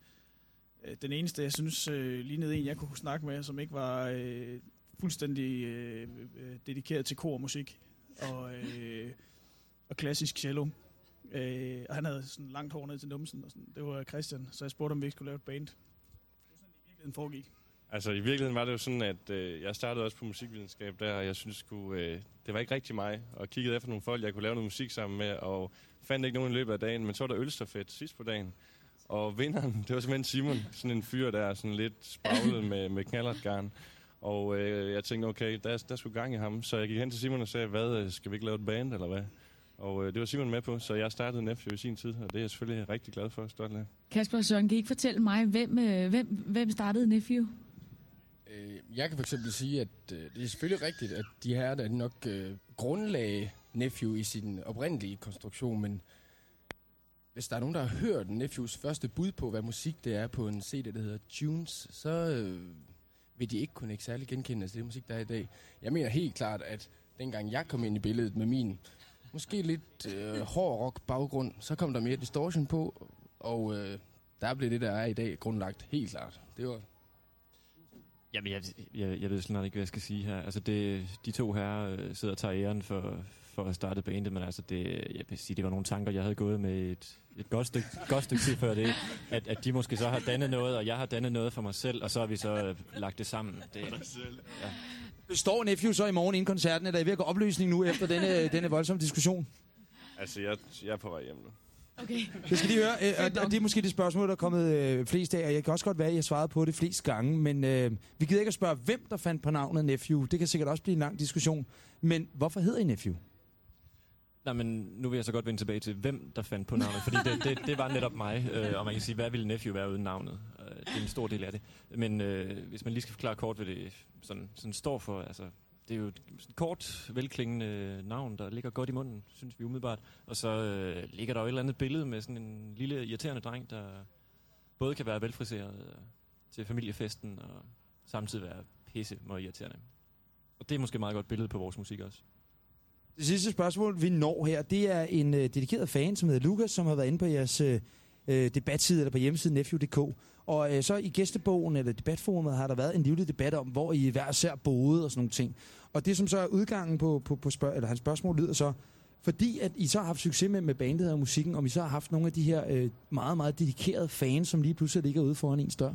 øh den eneste, jeg synes øh, lignede en, jeg kunne snakke med, som ikke var øh, fuldstændig øh, øh, dedikeret til kormusik og, øh, og klassisk cello. Øh, og han havde sådan langt hår ned til numsen, og sådan. det var Christian, så jeg spurgte, om vi ikke skulle lave et band. Det var sådan, det i virkeligheden foregik. Altså, i virkeligheden var det jo sådan, at øh, jeg startede også på musikvidenskab der, og jeg synes sgu, øh, det var ikke rigtig mig, og kiggede efter nogle folk, jeg kunne lave noget musik sammen med, og fandt ikke nogen i løbet af dagen, men så var der ølstafet sidst på dagen. Og vinderen, *laughs* det var simpelthen Simon, sådan en fyr der, er sådan lidt spraglet med, med knallertgarn. Og øh, jeg tænkte, okay, der, der skulle gang i ham, så jeg gik hen til Simon og sagde, hvad, øh, skal vi ikke lave et band, eller hvad? Og øh, det var Simon med på, så jeg startede Nephew i sin tid, og det er jeg selvfølgelig rigtig glad for og stolt af. Kasper og Søren, kan I ikke fortælle mig, hvem, øh, hvem, hvem startede Nephew? Øh, Jeg kan for eksempel sige, at øh, det er selvfølgelig rigtigt, at de her der nok øh, grundlagde Nephew i sin oprindelige konstruktion, men hvis der er nogen, der har hørt Nephews første bud på, hvad musik det er på en CD, der hedder Tunes, så øh, vil de ikke kunne ikke særlig genkende til det musik, der er i dag. Jeg mener helt klart, at dengang jeg kom ind i billedet med min måske lidt øh, hård rock baggrund, så kom der mere distortion på, og øh, der blev det, der er i dag, grundlagt helt klart. Det var Jamen, jeg, jeg, jeg ved slet ikke, hvad jeg skal sige her. Altså, det, de to her øh, sidder og tager æren for, for at starte bandet, men altså, det, jeg vil sige, det var nogle tanker, jeg havde gået med et, et godt, stykke, godt stykke tid før det. At, at de måske så har dannet noget, og jeg har dannet noget for mig selv, og så har vi så øh, lagt det sammen. Det, ja. Består Nephew så i morgen inden koncerten, eller er I ved at gå opløsning nu efter denne, denne voldsomme diskussion? Altså, jeg, jeg er på vej hjem nu. Okay. Det skal lige høre, øh, og, det er måske det spørgsmål, der er kommet øh, flest af, og jeg kan også godt være, at jeg svaret på det flest gange, men øh, vi gider ikke at spørge, hvem der fandt på navnet Nephew. Det kan sikkert også blive en lang diskussion. Men hvorfor hedder I Nephew? Nej, men nu vil jeg så godt vende tilbage til, hvem der fandt på navnet, fordi det, det, det var netop mig, øh, og man kan sige, hvad ville Nephew være uden navnet? Øh, det er en stor del af det. Men øh, hvis man lige skal forklare kort, hvad det sådan, sådan står for, altså, det er jo et sådan kort, velklingende navn, der ligger godt i munden, synes vi umiddelbart. Og så øh, ligger der jo et eller andet billede med sådan en lille irriterende dreng, der både kan være velfriseret øh, til familiefesten, og samtidig være pisse og irriterende. Og det er måske et meget godt billede på vores musik også. Det sidste spørgsmål, vi når her, det er en øh, dedikeret fan, som hedder Lukas, som har været inde på jeres øh, øh, debatside, eller på hjemmesiden nephew.dk. Og øh, så i gæstebogen, eller debatforumet, har der været en livlig debat om, hvor I hver især boede og sådan nogle ting. Og det, som så er udgangen på, på, på spørg- eller hans spørgsmål, lyder så, fordi at I så har haft succes med, med bandet og musikken, om I så har haft nogle af de her øh, meget, meget dedikerede fans, som lige pludselig ligger ude foran en dør?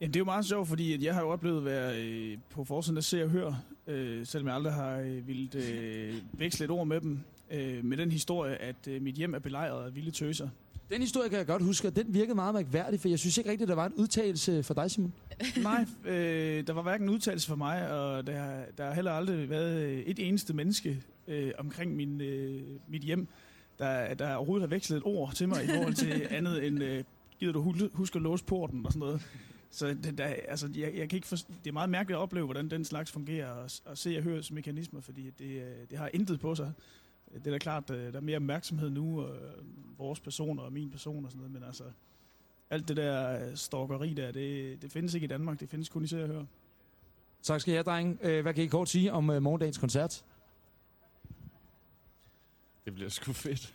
Jamen, det er jo meget sjovt, fordi at jeg har jo oplevet at være øh, på forsiden af Se og Hør, øh, selvom jeg aldrig har øh, ville øh, veksle et ord med dem, øh, med den historie, at øh, mit hjem er belejret af vilde tøser. Den historie kan jeg godt huske, og den virkede meget mærkværdig, for jeg synes ikke rigtigt, der var en udtalelse for dig, Simon. *laughs* Nej, øh, der var hverken en udtalelse for mig, og der, der har heller aldrig været øh, et eneste menneske øh, omkring min, øh, mit hjem, der, der overhovedet har vekslet et ord til mig i forhold til *laughs* andet end, øh, gider du hu- huske at låse porten og sådan noget. Så det, der, altså, jeg, jeg kan ikke for, det er meget mærkeligt at opleve, hvordan den slags fungerer, og, og se og høre mekanismer, fordi det, øh, det har intet på sig. Det er da klart, øh, der er mere opmærksomhed nu, øh, vores personer og min person og sådan noget, men altså, alt det der øh, stalkeri der, det, det findes ikke i Danmark, det findes kun i Hør. Tak skal I have, drenge. Øh, Hvad kan I kort sige om morgendagens koncert? Det bliver sgu fedt. *laughs*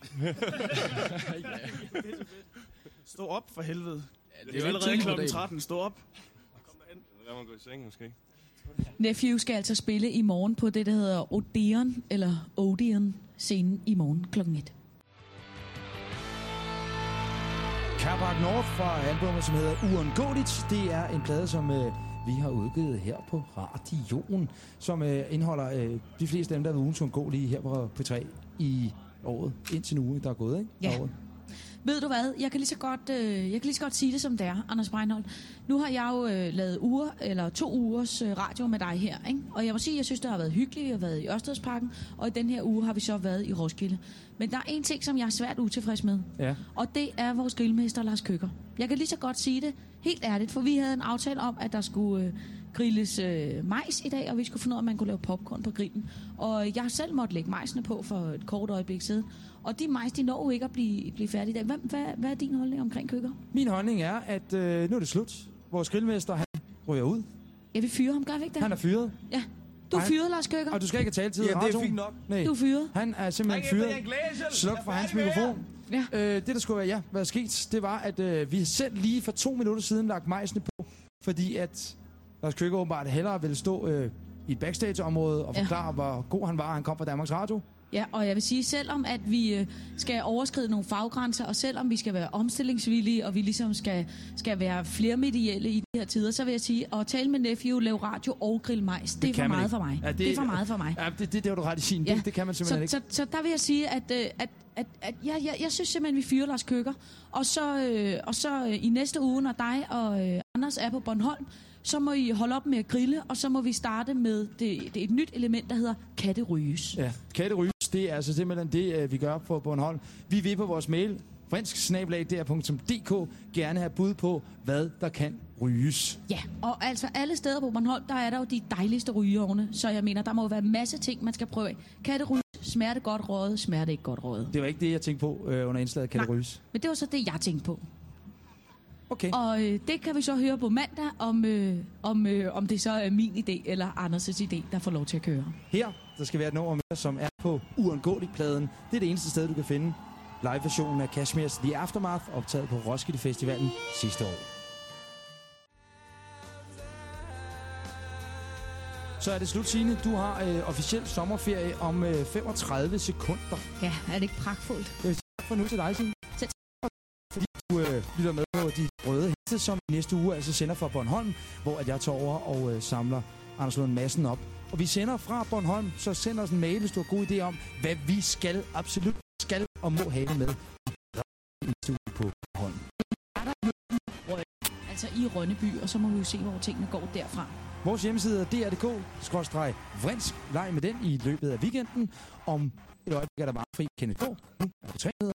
*laughs* Stå op for helvede. Ja, det er jo allerede klokken 13. Stå op. Lad mig gå i seng måske. Nephew skal altså spille i morgen på det, der hedder Odeon, eller Odeon, scenen i morgen kl. 1. Carpark North fra albumet, som hedder Uundgåeligt. Det er en plade, som øh, vi har udgivet her på radioen, som øh, indeholder øh, de fleste af dem, der er ugens uundgåelige her på P3 i året. Indtil nu, der er gået, ikke? Ja. Året. Ved du hvad? Jeg kan lige så godt, øh, jeg kan lige så godt sige det, som det er, Anders Breinholt. Nu har jeg jo øh, lavet uger, eller to ugers øh, radio med dig her, ikke? Og jeg må sige, at jeg synes, det har været hyggeligt. Vi har været i Ørstedsparken, og i den her uge har vi så været i Roskilde. Men der er en ting, som jeg er svært utilfreds med. Ja. Og det er vores grillmester, Lars Køkker. Jeg kan lige så godt sige det helt ærligt, for vi havde en aftale om, at der skulle øh, grilles øh, majs i dag, og vi skulle finde ud af, om man kunne lave popcorn på grillen. Og jeg har selv måtte lægge majsene på for et kort øjeblik siden. Og de majs, de når jo ikke at blive, blive færdige i dag. Hvad, hvad, hvad er din holdning omkring køkker? Min holdning er, at øh, nu er det slut. Vores grillmester, han ryger ud. Jeg vil fyre ham, gør vi ikke det? Han er fyret. Ja. Du er fyret, Lars Køkker. Og du skal ikke have taletid Jamen, det er fint nok. Nej. Du er fyret. Han er simpelthen fyret. Sluk Jeg for hans mikrofon. Ja. Øh, det, der skulle være, ja, hvad er sket, det var, at øh, vi har selv lige for to minutter siden lagt majsene på, fordi at Lars Køkke åbenbart hellere ville stå øh, i et backstage-område og forklare, ja. hvor god han var. Han kom fra Danmarks Radio. Ja, og jeg vil sige, selvom at vi øh, skal overskride nogle faggrænser, og selvom vi skal være omstillingsvillige, og vi ligesom skal, skal være flermedielle i de her tider, så vil jeg sige, at tale med Nephew, lave radio og grill majs, det, det er for meget ikke. for mig. Ja, det, det er for meget for mig. Ja, det, det, det har du ret i sin. Ja. Det, det kan man simpelthen så, ikke. Så, så der vil jeg sige, at, øh, at, at, at jeg, jeg, jeg synes simpelthen, vi fyrer Lars Køkker. Og så, øh, og så øh, i næste uge, når dig og øh, Anders er på Bornholm, så må I holde op med at grille, og så må vi starte med det, det et nyt element, der hedder katteryges. Ja, katterys, det er altså simpelthen det, øh, vi gør på Bornholm. Vi vil på vores mail, fransk gerne have bud på, hvad der kan ryges. Ja, og altså alle steder på Bornholm, der er der jo de dejligste rygeovne, så jeg mener, der må jo være masse ting, man skal prøve af. Katteryges, smager det godt røget, smager det ikke godt røget. Det var ikke det, jeg tænkte på øh, under indslaget katterys. Men det var så det, jeg tænkte på. Okay. Og øh, det kan vi så høre på mandag, om, øh, om, øh, om det så er min idé eller Anders' idé, der får lov til at køre. Her, der skal være et nummer mere, som er på Uundgåeligt-pladen. Det er det eneste sted, du kan finde live-versionen af Kashmirs The Aftermath, optaget på Roskilde Festivalen sidste år. Så er det slut, Signe. Du har øh, officiel sommerferie om øh, 35 sekunder. Ja, er det ikke pragtfuldt? Øh, tak for nu til dig, Signe. Øh, lytter med på De Røde Heste, som næste uge altså sender fra Bornholm, hvor at jeg tager over og øh, samler Anders Lund Madsen op. Og vi sender fra Bornholm, så send os en mail, hvis du har god idé om, hvad vi skal, absolut skal og må have med næste uge på Bornholm. Altså i Rønneby, og så må vi jo se, hvor tingene går derfra. Vores hjemmeside er dr.dk-vrinsk. Leg med den i løbet af weekenden. Om et øjeblik er der bare fri Kenneth K. Nu er det